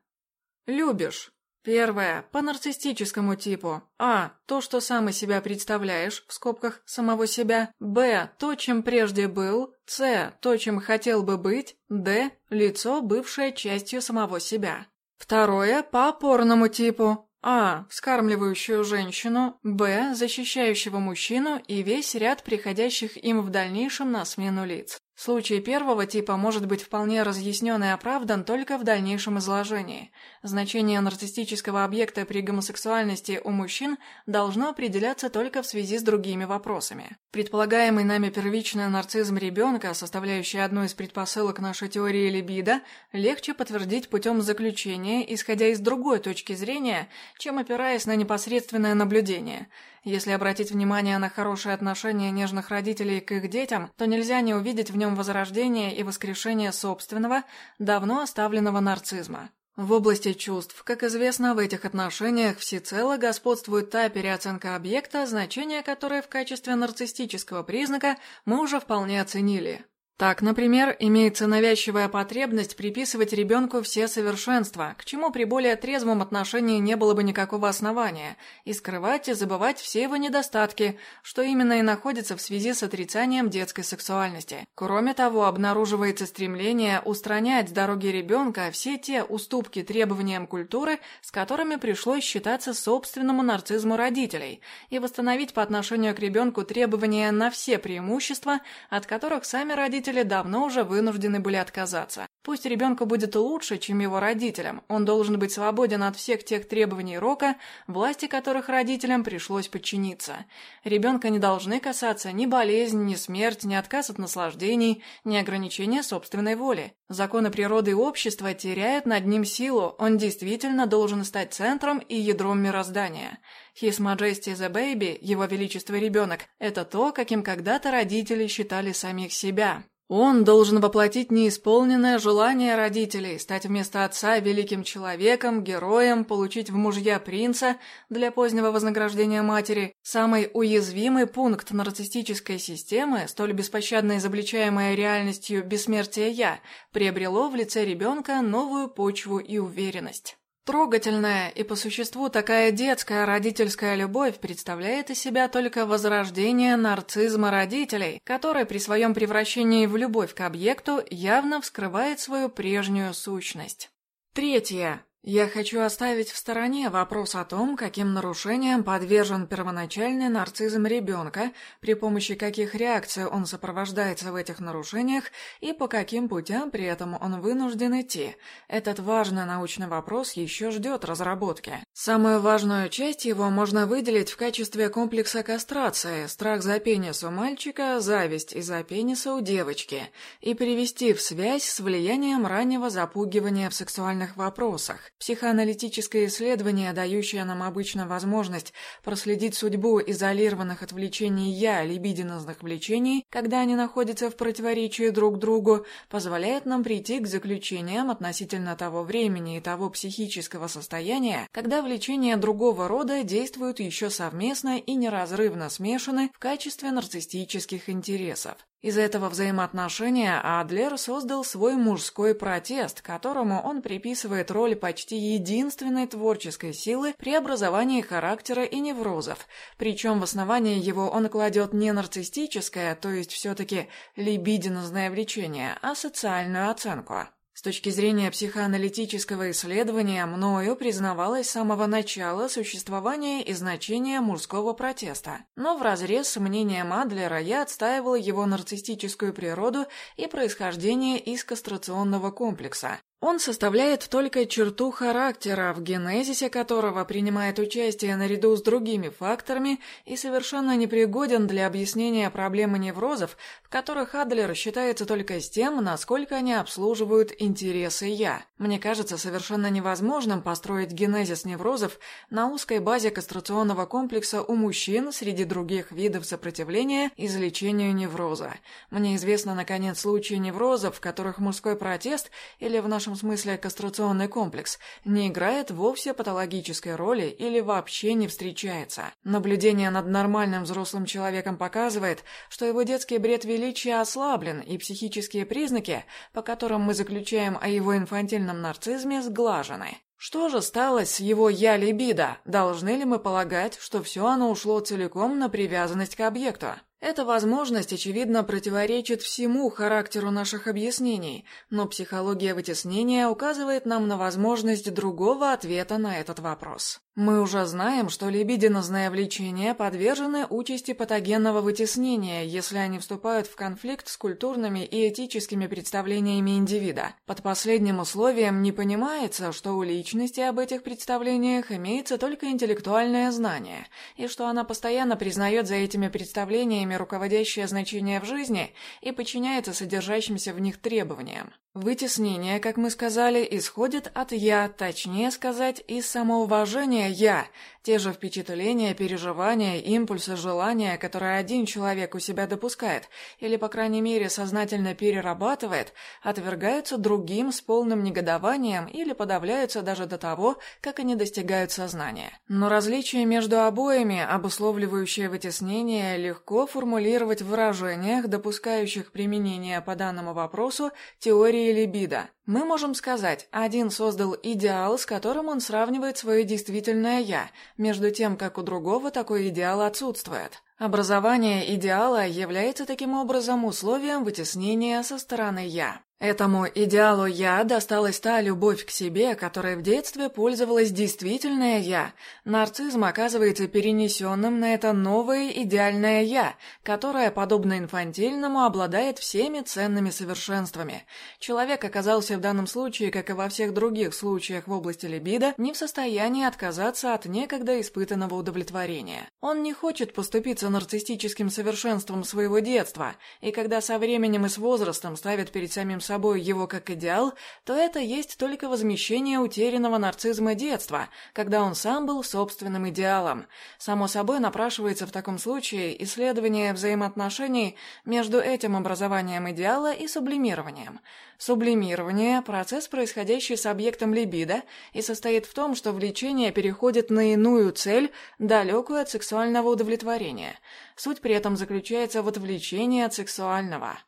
Любишь. Первое. По нарциссическому типу. А. То, что сам из себя представляешь, в скобках самого себя. Б. То, чем прежде был. С. То, чем хотел бы быть. Д. Лицо, бывшее частью самого себя. Второе. По опорному типу. А. Вскармливающую женщину. Б. Защищающего мужчину и весь ряд приходящих им в дальнейшем на смену лиц. Случай первого типа может быть вполне разъяснен и оправдан только в дальнейшем изложении. Значение нарциссического объекта при гомосексуальности у мужчин должно определяться только в связи с другими вопросами. Предполагаемый нами первичный нарцизм ребенка, составляющий одну из предпосылок нашей теории либидо, легче подтвердить путем заключения, исходя из другой точки зрения, чем опираясь на непосредственное наблюдение – если обратить внимание на хорошее отношение нежных родителей к их детям, то нельзя не увидеть в нем возрождение и воскрешение собственного, давно оставленного нарцизма. В области чувств, как известно, в этих отношениях всецело господствует та переоценка объекта, значение которой в качестве нарциссического признака мы уже вполне оценили. Так, например, имеется навязчивая потребность приписывать ребенку все совершенства, к чему при более трезвом отношении не было бы никакого основания, и скрывать и забывать все его недостатки, что именно и находится в связи с отрицанием детской сексуальности. Кроме того, обнаруживается стремление устранять с дороги ребенка все те уступки требованиям культуры, с которыми пришлось считаться собственному нарцизму родителей, и восстановить по отношению к ребенку требования на все преимущества, от которых сами родители родители давно уже вынуждены были отказаться. Пусть ребенку будет лучше, чем его родителям, он должен быть свободен от всех тех требований рока, власти которых родителям пришлось подчиниться. Ребенка не должны касаться ни болезнь, ни смерть, ни отказ от наслаждений, ни ограничения собственной воли. Законы природы и общества теряют над ним силу, он действительно должен стать центром и ядром мироздания. His Majesty the Baby, Его Величество Ребенок, это то, каким когда-то родители считали самих себя. Он должен воплотить неисполненное желание родителей, стать вместо отца великим человеком, героем, получить в мужья принца для позднего вознаграждения матери. Самый уязвимый пункт нарциссической системы, столь беспощадно изобличаемая реальностью бессмертия «я», приобрело в лице ребенка новую почву и уверенность. Трогательная и по существу такая детская родительская любовь представляет из себя только возрождение нарцизма родителей, который при своем превращении в любовь к объекту явно вскрывает свою прежнюю сущность. Третье. Я хочу оставить в стороне вопрос о том, каким нарушениям подвержен первоначальный нарциссизм ребенка, при помощи каких реакций он сопровождается в этих нарушениях и по каким путям при этом он вынужден идти. Этот важный научный вопрос еще ждет разработки. Самую важную часть его можно выделить в качестве комплекса кастрации, страх за пенис у мальчика, зависть из-за пениса у девочки, и привести в связь с влиянием раннего запугивания в сексуальных вопросах. Психоаналитическое исследование, дающее нам обычно возможность проследить судьбу изолированных от влечений «я» либидинозных влечений, когда они находятся в противоречии друг другу, позволяет нам прийти к заключениям относительно того времени и того психического состояния, когда влечения другого рода действуют еще совместно и неразрывно смешаны в качестве нарциссических интересов. Из этого взаимоотношения Адлер создал свой мужской протест, которому он приписывает роль почти единственной творческой силы при образовании характера и неврозов, причем в основании его он кладет не нарциссическое, то есть все-таки либидинозное влечение, а социальную оценку. С точки зрения психоаналитического исследования, мною признавалось с самого начала существование и значение мужского протеста. Но вразрез с мнением Адлера я отстаивала его нарциссическую природу и происхождение из кастрационного комплекса. Он составляет только черту характера, в генезисе которого принимает участие наряду с другими факторами и совершенно непригоден для объяснения проблемы неврозов, в которых Адлер считается только с тем, насколько они обслуживают интересы «я». Мне кажется совершенно невозможным построить генезис неврозов на узкой базе кастрационного комплекса у мужчин среди других видов сопротивления излечению невроза. Мне известно, наконец, случаи неврозов, в которых мужской протест или в нашем нашем смысле кастрационный комплекс, не играет вовсе патологической роли или вообще не встречается. Наблюдение над нормальным взрослым человеком показывает, что его детский бред величия ослаблен, и психические признаки, по которым мы заключаем о его инфантильном нарцизме, сглажены. Что же стало с его «я-либидо»? Должны ли мы полагать, что все оно ушло целиком на привязанность к объекту? Эта возможность, очевидно, противоречит всему характеру наших объяснений, но психология вытеснения указывает нам на возможность другого ответа на этот вопрос. Мы уже знаем, что либидинозные влечения подвержены участи патогенного вытеснения, если они вступают в конфликт с культурными и этическими представлениями индивида. Под последним условием не понимается, что у личности об этих представлениях имеется только интеллектуальное знание, и что она постоянно признает за этими представлениями руководящее значение в жизни и подчиняется содержащимся в них требованиям. Вытеснение, как мы сказали, исходит от «я», точнее сказать, из самоуважения «я», те же впечатления, переживания, импульсы, желания, которые один человек у себя допускает, или, по крайней мере, сознательно перерабатывает, отвергаются другим с полным негодованием или подавляются даже до того, как они достигают сознания. Но различие между обоими, обусловливающее вытеснение, легко формулировать в выражениях, допускающих применение по данному вопросу теории либидо. Мы можем сказать, один создал идеал, с которым он сравнивает свое действительное «я», между тем, как у другого такой идеал отсутствует. Образование идеала является таким образом условием вытеснения со стороны «я». Этому идеалу «я» досталась та любовь к себе, которой в детстве пользовалась действительное «я». Нарцизм оказывается перенесенным на это новое идеальное «я», которое, подобно инфантильному, обладает всеми ценными совершенствами. Человек оказался в данном случае, как и во всех других случаях в области либидо, не в состоянии отказаться от некогда испытанного удовлетворения. Он не хочет поступиться нарциссическим совершенством своего детства, и когда со временем и с возрастом ставит перед самим собой его как идеал, то это есть только возмещение утерянного нарцизма детства, когда он сам был собственным идеалом. Само собой напрашивается в таком случае исследование взаимоотношений между этим образованием идеала и сублимированием. Сублимирование – процесс, происходящий с объектом либидо, и состоит в том, что влечение переходит на иную цель, далекую от сексуального удовлетворения. Суть при этом заключается в отвлечении от сексуального.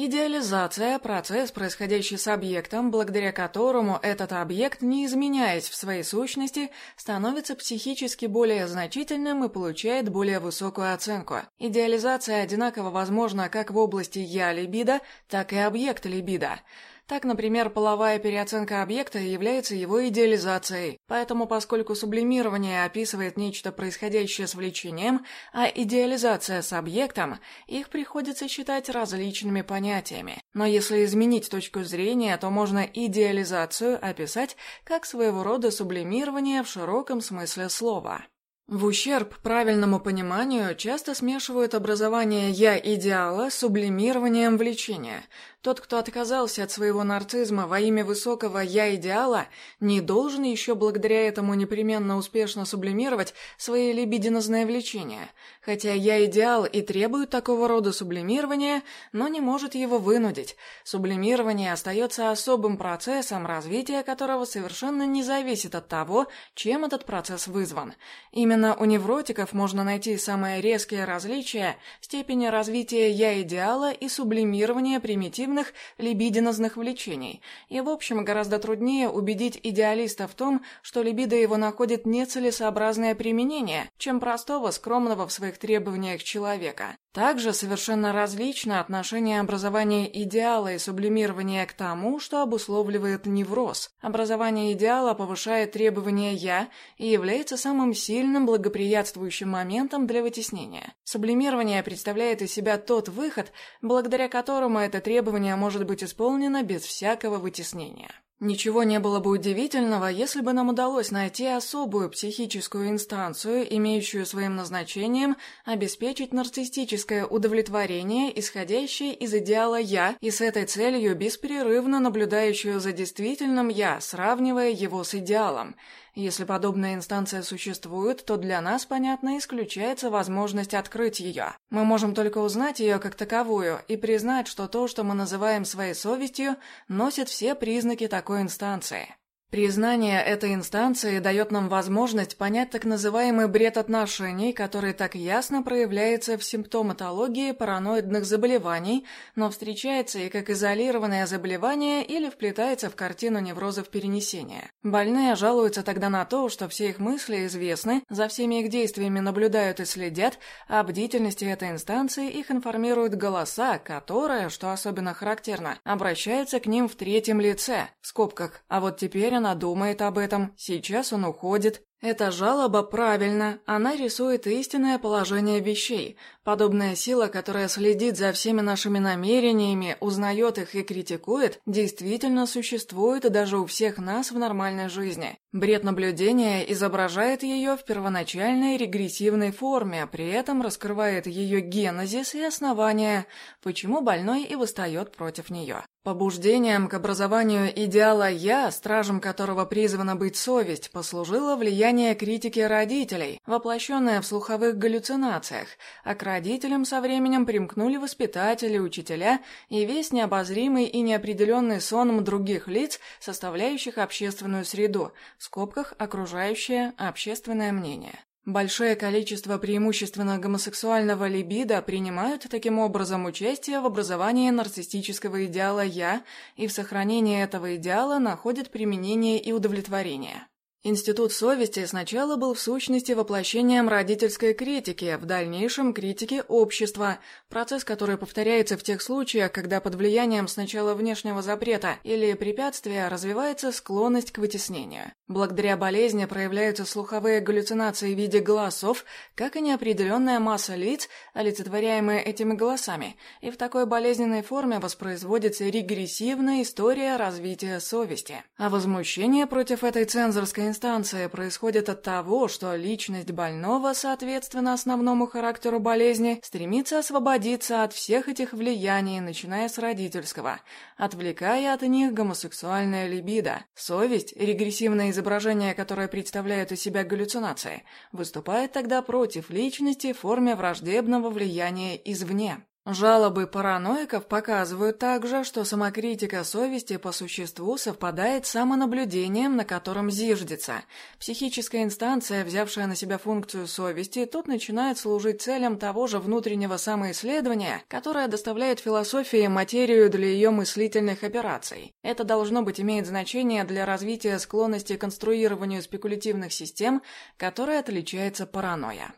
Идеализация – процесс, происходящий с объектом, благодаря которому этот объект, не изменяясь в своей сущности, становится психически более значительным и получает более высокую оценку. Идеализация одинаково возможна как в области «я-либидо», так и объекта либидо. Так, например, половая переоценка объекта является его идеализацией. Поэтому, поскольку сублимирование описывает нечто происходящее с влечением, а идеализация с объектом, их приходится считать различными понятиями. Но если изменить точку зрения, то можно идеализацию описать как своего рода сублимирование в широком смысле слова. В ущерб правильному пониманию часто смешивают образование «я-идеала» с сублимированием влечения. Тот, кто отказался от своего нарцизма во имя высокого «я-идеала», не должен еще благодаря этому непременно успешно сублимировать свои либидинозное влечение. Хотя «я-идеал» и требует такого рода сублимирования, но не может его вынудить. Сублимирование остается особым процессом, развития которого совершенно не зависит от того, чем этот процесс вызван. Именно у невротиков можно найти самые резкие различия степени развития «я-идеала» и сублимирования примитивного интимных либидинозных влечений, и, в общем, гораздо труднее убедить идеалиста в том, что либидо его находит нецелесообразное применение, чем простого, скромного в своих требованиях человека. Также совершенно различно отношение образования идеала и сублимирования к тому, что обусловливает невроз. Образование идеала повышает требования «я» и является самым сильным благоприятствующим моментом для вытеснения. Сублимирование представляет из себя тот выход, благодаря которому это требование может быть исполнено без всякого вытеснения. Ничего не было бы удивительного, если бы нам удалось найти особую психическую инстанцию, имеющую своим назначением обеспечить нарциссическое удовлетворение, исходящее из идеала «я», и с этой целью беспрерывно наблюдающую за действительным «я», сравнивая его с идеалом – если подобная инстанция существует, то для нас, понятно, исключается возможность открыть ее. Мы можем только узнать ее как таковую и признать, что то, что мы называем своей совестью, носит все признаки такой инстанции. Признание этой инстанции дает нам возможность понять так называемый бред отношений, который так ясно проявляется в симптоматологии параноидных заболеваний, но встречается и как изолированное заболевание или вплетается в картину неврозов перенесения. Больные жалуются тогда на то, что все их мысли известны, за всеми их действиями наблюдают и следят, а о бдительности этой инстанции их информируют голоса, которые, что особенно характерно, обращаются к ним в третьем лице, в скобках, а вот теперь она думает об этом, сейчас он уходит, эта жалоба правильна, она рисует истинное положение вещей. Подобная сила, которая следит за всеми нашими намерениями, узнает их и критикует, действительно существует даже у всех нас в нормальной жизни. Бред наблюдения изображает ее в первоначальной регрессивной форме, при этом раскрывает ее генезис и основания, почему больной и восстает против нее. Побуждением к образованию идеала «я», стражем которого призвана быть совесть, послужило влияние критики родителей, воплощенное в слуховых галлюцинациях, а к родителям со временем примкнули воспитатели, учителя и весь необозримый и неопределенный соном других лиц, составляющих общественную среду, в скобках окружающее общественное мнение. Большое количество преимущественно гомосексуального либидо принимают таким образом участие в образовании нарциссического идеала «я» и в сохранении этого идеала находят применение и удовлетворение. Институт совести сначала был в сущности воплощением родительской критики, в дальнейшем критики общества, процесс, который повторяется в тех случаях, когда под влиянием сначала внешнего запрета или препятствия развивается склонность к вытеснению. Благодаря болезни проявляются слуховые галлюцинации в виде голосов, как и неопределенная масса лиц, олицетворяемые этими голосами, и в такой болезненной форме воспроизводится регрессивная история развития совести. А возмущение против этой цензорской инстанция происходит от того, что личность больного, соответственно основному характеру болезни, стремится освободиться от всех этих влияний, начиная с родительского, отвлекая от них гомосексуальное либидо. Совесть, регрессивное изображение, которое представляет из себя галлюцинации, выступает тогда против личности в форме враждебного влияния извне. Жалобы параноиков показывают также, что самокритика совести по существу совпадает с самонаблюдением, на котором зиждется. Психическая инстанция, взявшая на себя функцию совести, тут начинает служить целям того же внутреннего самоисследования, которое доставляет философии материю для ее мыслительных операций. Это должно быть имеет значение для развития склонности к конструированию спекулятивных систем, которой отличается паранойя.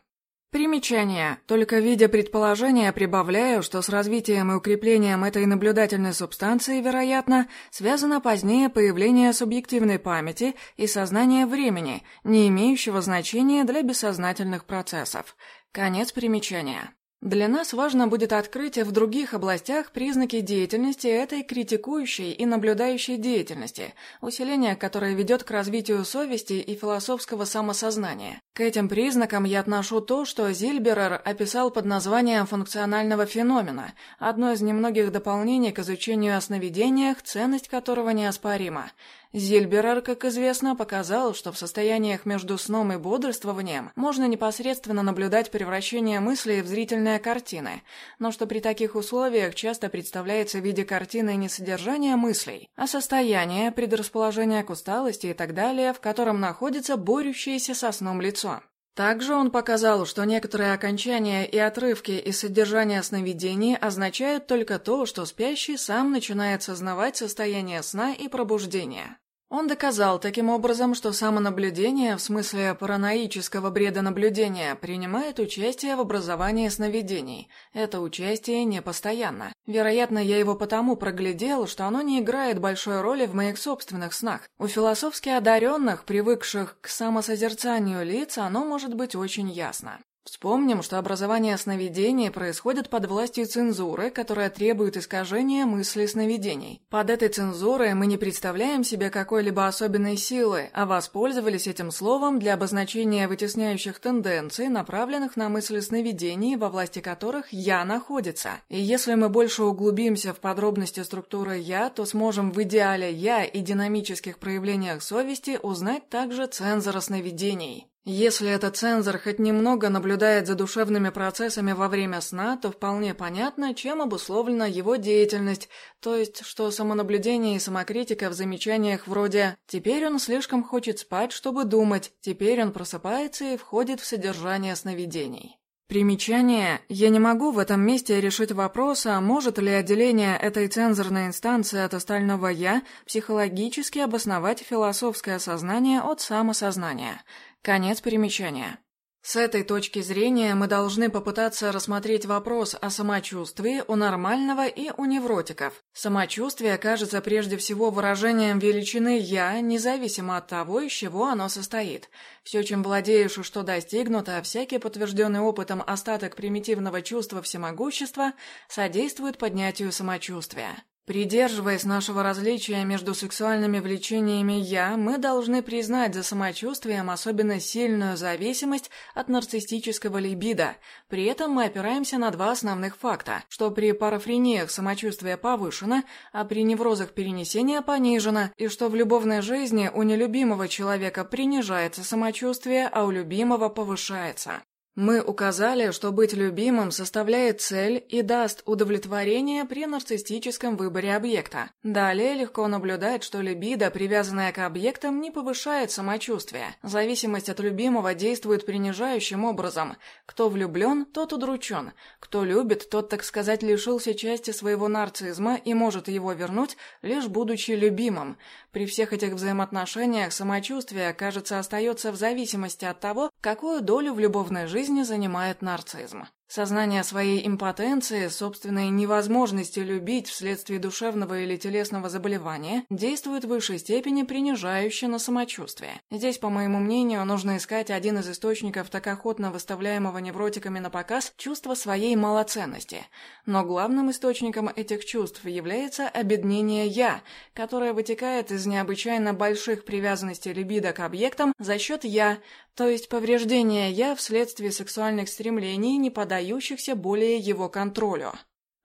Примечание. Только видя предположение, прибавляю, что с развитием и укреплением этой наблюдательной субстанции, вероятно, связано позднее появление субъективной памяти и сознания времени, не имеющего значения для бессознательных процессов. Конец примечания. Для нас важно будет открыть в других областях признаки деятельности этой критикующей и наблюдающей деятельности, усиление которой ведет к развитию совести и философского самосознания. К этим признакам я отношу то, что Зильберер описал под названием функционального феномена, одно из немногих дополнений к изучению о сновидениях, ценность которого неоспорима. Зильберер, как известно, показал, что в состояниях между сном и бодрствованием можно непосредственно наблюдать превращение мыслей в зрительные картины, но что при таких условиях часто представляется в виде картины не содержание мыслей, а состояние, предрасположение к усталости и так далее, в котором находится борющееся со сном лицо. Также он показал, что некоторые окончания и отрывки из содержания сновидений означают только то, что спящий сам начинает сознавать состояние сна и пробуждения. Он доказал таким образом, что самонаблюдение, в смысле параноического бреда наблюдения, принимает участие в образовании сновидений. Это участие не постоянно. Вероятно, я его потому проглядел, что оно не играет большой роли в моих собственных снах. У философски одаренных, привыкших к самосозерцанию лиц, оно может быть очень ясно. Вспомним, что образование сновидений происходит под властью цензуры, которая требует искажения мысли сновидений. Под этой цензурой мы не представляем себе какой-либо особенной силы, а воспользовались этим словом для обозначения вытесняющих тенденций, направленных на мысли сновидений, во власти которых «я» находится. И если мы больше углубимся в подробности структуры «я», то сможем в идеале «я» и динамических проявлениях совести узнать также цензора сновидений. Если этот цензор хоть немного наблюдает за душевными процессами во время сна, то вполне понятно, чем обусловлена его деятельность, то есть, что самонаблюдение и самокритика в замечаниях вроде «теперь он слишком хочет спать, чтобы думать», «теперь он просыпается и входит в содержание сновидений». Примечание. Я не могу в этом месте решить вопрос, а может ли отделение этой цензорной инстанции от остального «я» психологически обосновать философское сознание от самосознания. Конец примечания. С этой точки зрения мы должны попытаться рассмотреть вопрос о самочувствии у нормального и у невротиков. Самочувствие кажется прежде всего выражением величины «я», независимо от того, из чего оно состоит. Все, чем владеешь и что достигнуто, всякий подтвержденный опытом остаток примитивного чувства всемогущества содействует поднятию самочувствия. Придерживаясь нашего различия между сексуальными влечениями «я», мы должны признать за самочувствием особенно сильную зависимость от нарциссического либидо. При этом мы опираемся на два основных факта, что при парафрениях самочувствие повышено, а при неврозах перенесение понижено, и что в любовной жизни у нелюбимого человека принижается самочувствие, а у любимого повышается. Мы указали, что быть любимым составляет цель и даст удовлетворение при нарциссическом выборе объекта. Далее легко наблюдать, что либидо, привязанная к объектам, не повышает самочувствие. Зависимость от любимого действует принижающим образом. Кто влюблен, тот удручен. Кто любит, тот, так сказать, лишился части своего нарцизма и может его вернуть, лишь будучи любимым. При всех этих взаимоотношениях самочувствие, кажется, остается в зависимости от того, какую долю в любовной жизни занимает нарцизм. Сознание своей импотенции, собственной невозможности любить вследствие душевного или телесного заболевания действует в высшей степени принижающе на самочувствие. Здесь, по моему мнению, нужно искать один из источников так охотно выставляемого невротиками на показ чувства своей малоценности. Но главным источником этих чувств является обеднение «я», которое вытекает из необычайно больших привязанностей либидо к объектам за счет «я», то есть повреждение «я» вследствие сексуальных стремлений, не поддающихся более его контролю.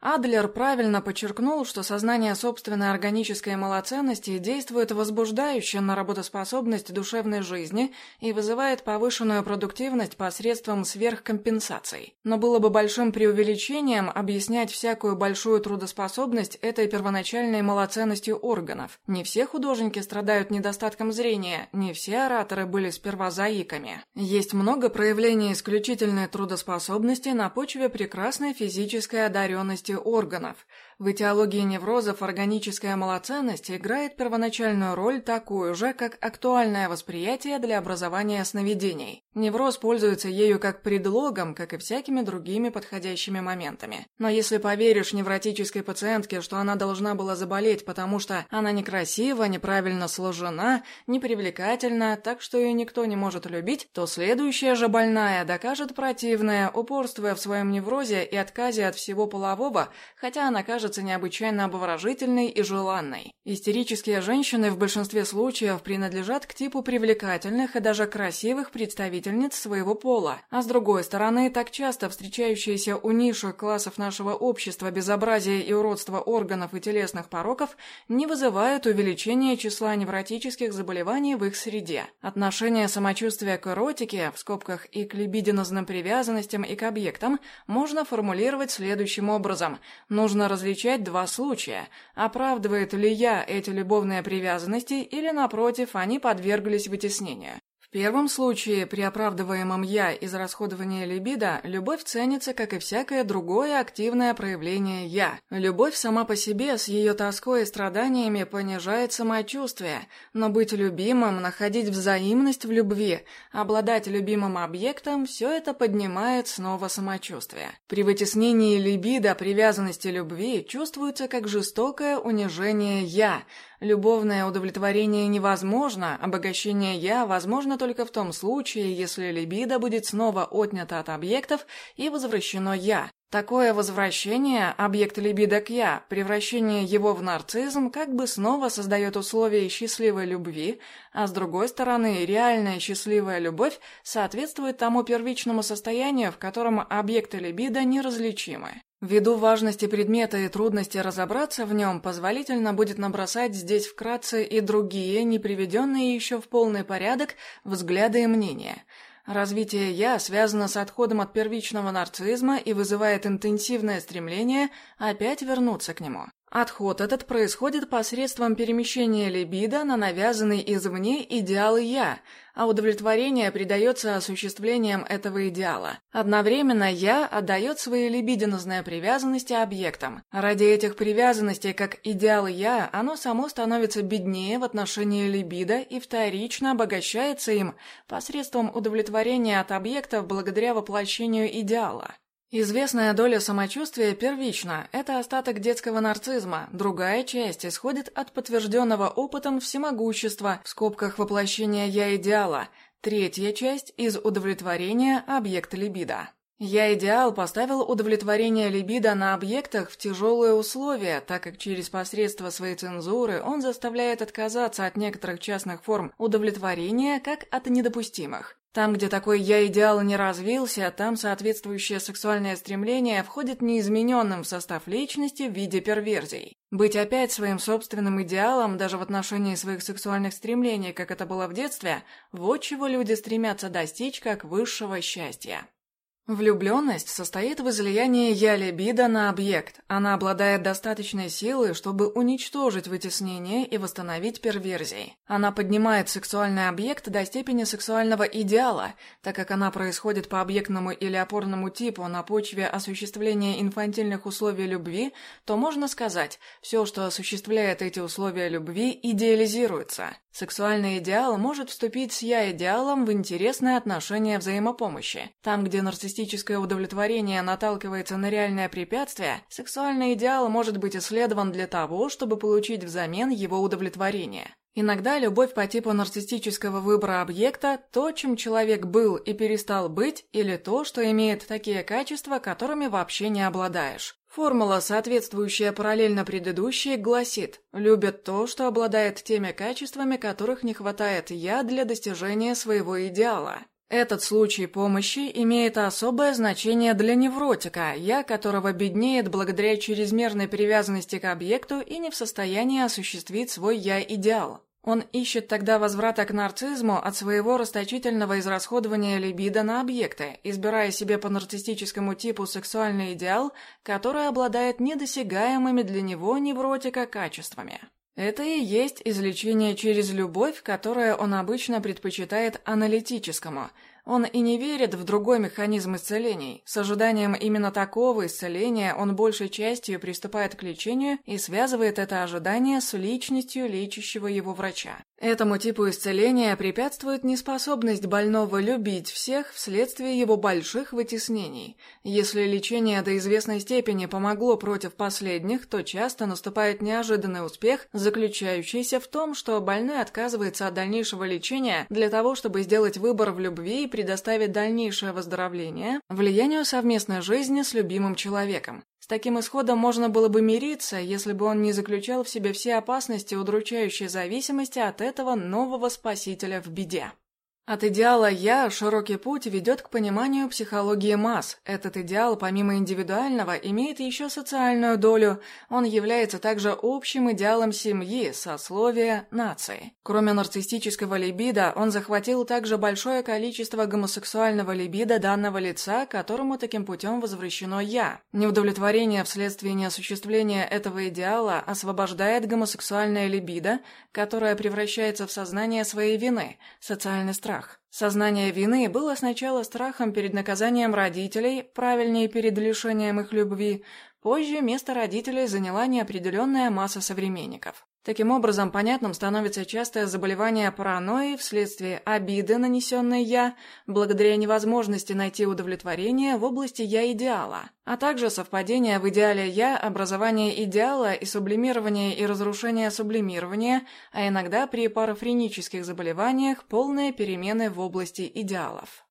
Адлер правильно подчеркнул, что сознание собственной органической малоценности действует возбуждающе на работоспособность душевной жизни и вызывает повышенную продуктивность посредством сверхкомпенсаций. Но было бы большим преувеличением объяснять всякую большую трудоспособность этой первоначальной малоценностью органов. Не все художники страдают недостатком зрения, не все ораторы были сперва заиками. Есть много проявлений исключительной трудоспособности на почве прекрасной физической одаренности органов. В этиологии неврозов органическая малоценность играет первоначальную роль такую же, как актуальное восприятие для образования сновидений. Невроз пользуется ею как предлогом, как и всякими другими подходящими моментами. Но если поверишь невротической пациентке, что она должна была заболеть, потому что она некрасива, неправильно сложена, непривлекательна, так что ее никто не может любить, то следующая же больная докажет противное, упорствуя в своем неврозе и отказе от всего полового, хотя она кажется необычайно обворожительной и желанной. Истерические женщины в большинстве случаев принадлежат к типу привлекательных и даже красивых представительниц своего пола, а с другой стороны, так часто встречающиеся у низших классов нашего общества безобразие и уродство органов и телесных пороков не вызывают увеличения числа невротических заболеваний в их среде. Отношение самочувствия к эротике, в скобках и к либидинозным привязанностям и к объектам, можно формулировать следующим образом. Нужно различать два случая. Оправдывает ли я эти любовные привязанности или, напротив, они подверглись вытеснению. Первом случае, при оправдываемом «я» из расходования либидо, любовь ценится, как и всякое другое активное проявление «я». Любовь сама по себе с ее тоской и страданиями понижает самочувствие, но быть любимым, находить взаимность в любви, обладать любимым объектом – все это поднимает снова самочувствие. При вытеснении либидо привязанности любви чувствуется как жестокое унижение «я», Любовное удовлетворение невозможно, обогащение «я» возможно только в том случае, если либидо будет снова отнято от объектов и возвращено «я». Такое возвращение объекта либидо к «я», превращение его в нарциссм, как бы снова создает условия счастливой любви, а с другой стороны, реальная счастливая любовь соответствует тому первичному состоянию, в котором объекты либидо неразличимы. Ввиду важности предмета и трудности разобраться в нем, позволительно будет набросать здесь вкратце и другие, не приведенные еще в полный порядок, взгляды и мнения. Развитие «я» связано с отходом от первичного нарциссма и вызывает интенсивное стремление опять вернуться к нему. Отход этот происходит посредством перемещения либидо на навязанный извне идеал «я», а удовлетворение придается осуществлением этого идеала. Одновременно «я» отдает свои либидинозные привязанности объектам. Ради этих привязанностей, как идеал «я», оно само становится беднее в отношении либидо и вторично обогащается им посредством удовлетворения от объектов благодаря воплощению идеала. Известная доля самочувствия первична – это остаток детского нарцизма, другая часть исходит от подтвержденного опытом всемогущества, в скобках воплощения «я-идеала», третья часть – из удовлетворения объекта либидо. Я-идеал поставил удовлетворение либидо на объектах в тяжелые условия, так как через посредство своей цензуры он заставляет отказаться от некоторых частных форм удовлетворения как от недопустимых. Там, где такой «я-идеал» не развился, там соответствующее сексуальное стремление входит неизмененным в состав личности в виде перверзий. Быть опять своим собственным идеалом, даже в отношении своих сексуальных стремлений, как это было в детстве, вот чего люди стремятся достичь как высшего счастья. Влюбленность состоит в излиянии я-либидо на объект. Она обладает достаточной силой, чтобы уничтожить вытеснение и восстановить перверзии. Она поднимает сексуальный объект до степени сексуального идеала, так как она происходит по объектному или опорному типу на почве осуществления инфантильных условий любви, то можно сказать, все, что осуществляет эти условия любви, идеализируется. Сексуальный идеал может вступить с я-идеалом в интересное отношение взаимопомощи. Там, где нарциссическое удовлетворение наталкивается на реальное препятствие, сексуальный идеал может быть исследован для того, чтобы получить взамен его удовлетворение. Иногда любовь по типу нарциссического выбора объекта – то, чем человек был и перестал быть, или то, что имеет такие качества, которыми вообще не обладаешь. Формула, соответствующая параллельно предыдущей, гласит «любят то, что обладает теми качествами, которых не хватает «я» для достижения своего идеала». Этот случай помощи имеет особое значение для невротика, я которого беднеет благодаря чрезмерной привязанности к объекту и не в состоянии осуществить свой «я-идеал». Он ищет тогда возврата к нарцизму от своего расточительного израсходования либидо на объекты, избирая себе по нарциссическому типу сексуальный идеал, который обладает недосягаемыми для него невротика качествами. Это и есть излечение через любовь, которое он обычно предпочитает аналитическому – он и не верит в другой механизм исцелений. С ожиданием именно такого исцеления он большей частью приступает к лечению и связывает это ожидание с личностью лечащего его врача. Этому типу исцеления препятствует неспособность больного любить всех вследствие его больших вытеснений. Если лечение до известной степени помогло против последних, то часто наступает неожиданный успех, заключающийся в том, что больной отказывается от дальнейшего лечения для того, чтобы сделать выбор в любви и предоставить дальнейшее выздоровление влиянию совместной жизни с любимым человеком. С таким исходом можно было бы мириться, если бы он не заключал в себе все опасности удручающей зависимости от этого нового спасителя в беде. От идеала «я» широкий путь ведет к пониманию психологии масс. Этот идеал, помимо индивидуального, имеет еще социальную долю. Он является также общим идеалом семьи, сословия, нации. Кроме нарциссического либидо, он захватил также большое количество гомосексуального либидо данного лица, которому таким путем возвращено «я». Неудовлетворение вследствие неосуществления этого идеала освобождает гомосексуальное либидо, которое превращается в сознание своей вины, социальный страх страх. Сознание вины было сначала страхом перед наказанием родителей, правильнее перед лишением их любви, позже место родителей заняла неопределенная масса современников. Таким образом, понятным становится частое заболевание паранойей вследствие обиды, нанесенной «я», благодаря невозможности найти удовлетворение в области «я-идеала», а также совпадение в идеале «я», образование идеала и сублимирование и разрушение сублимирования, а иногда при парафренических заболеваниях полные перемены в области идеалов.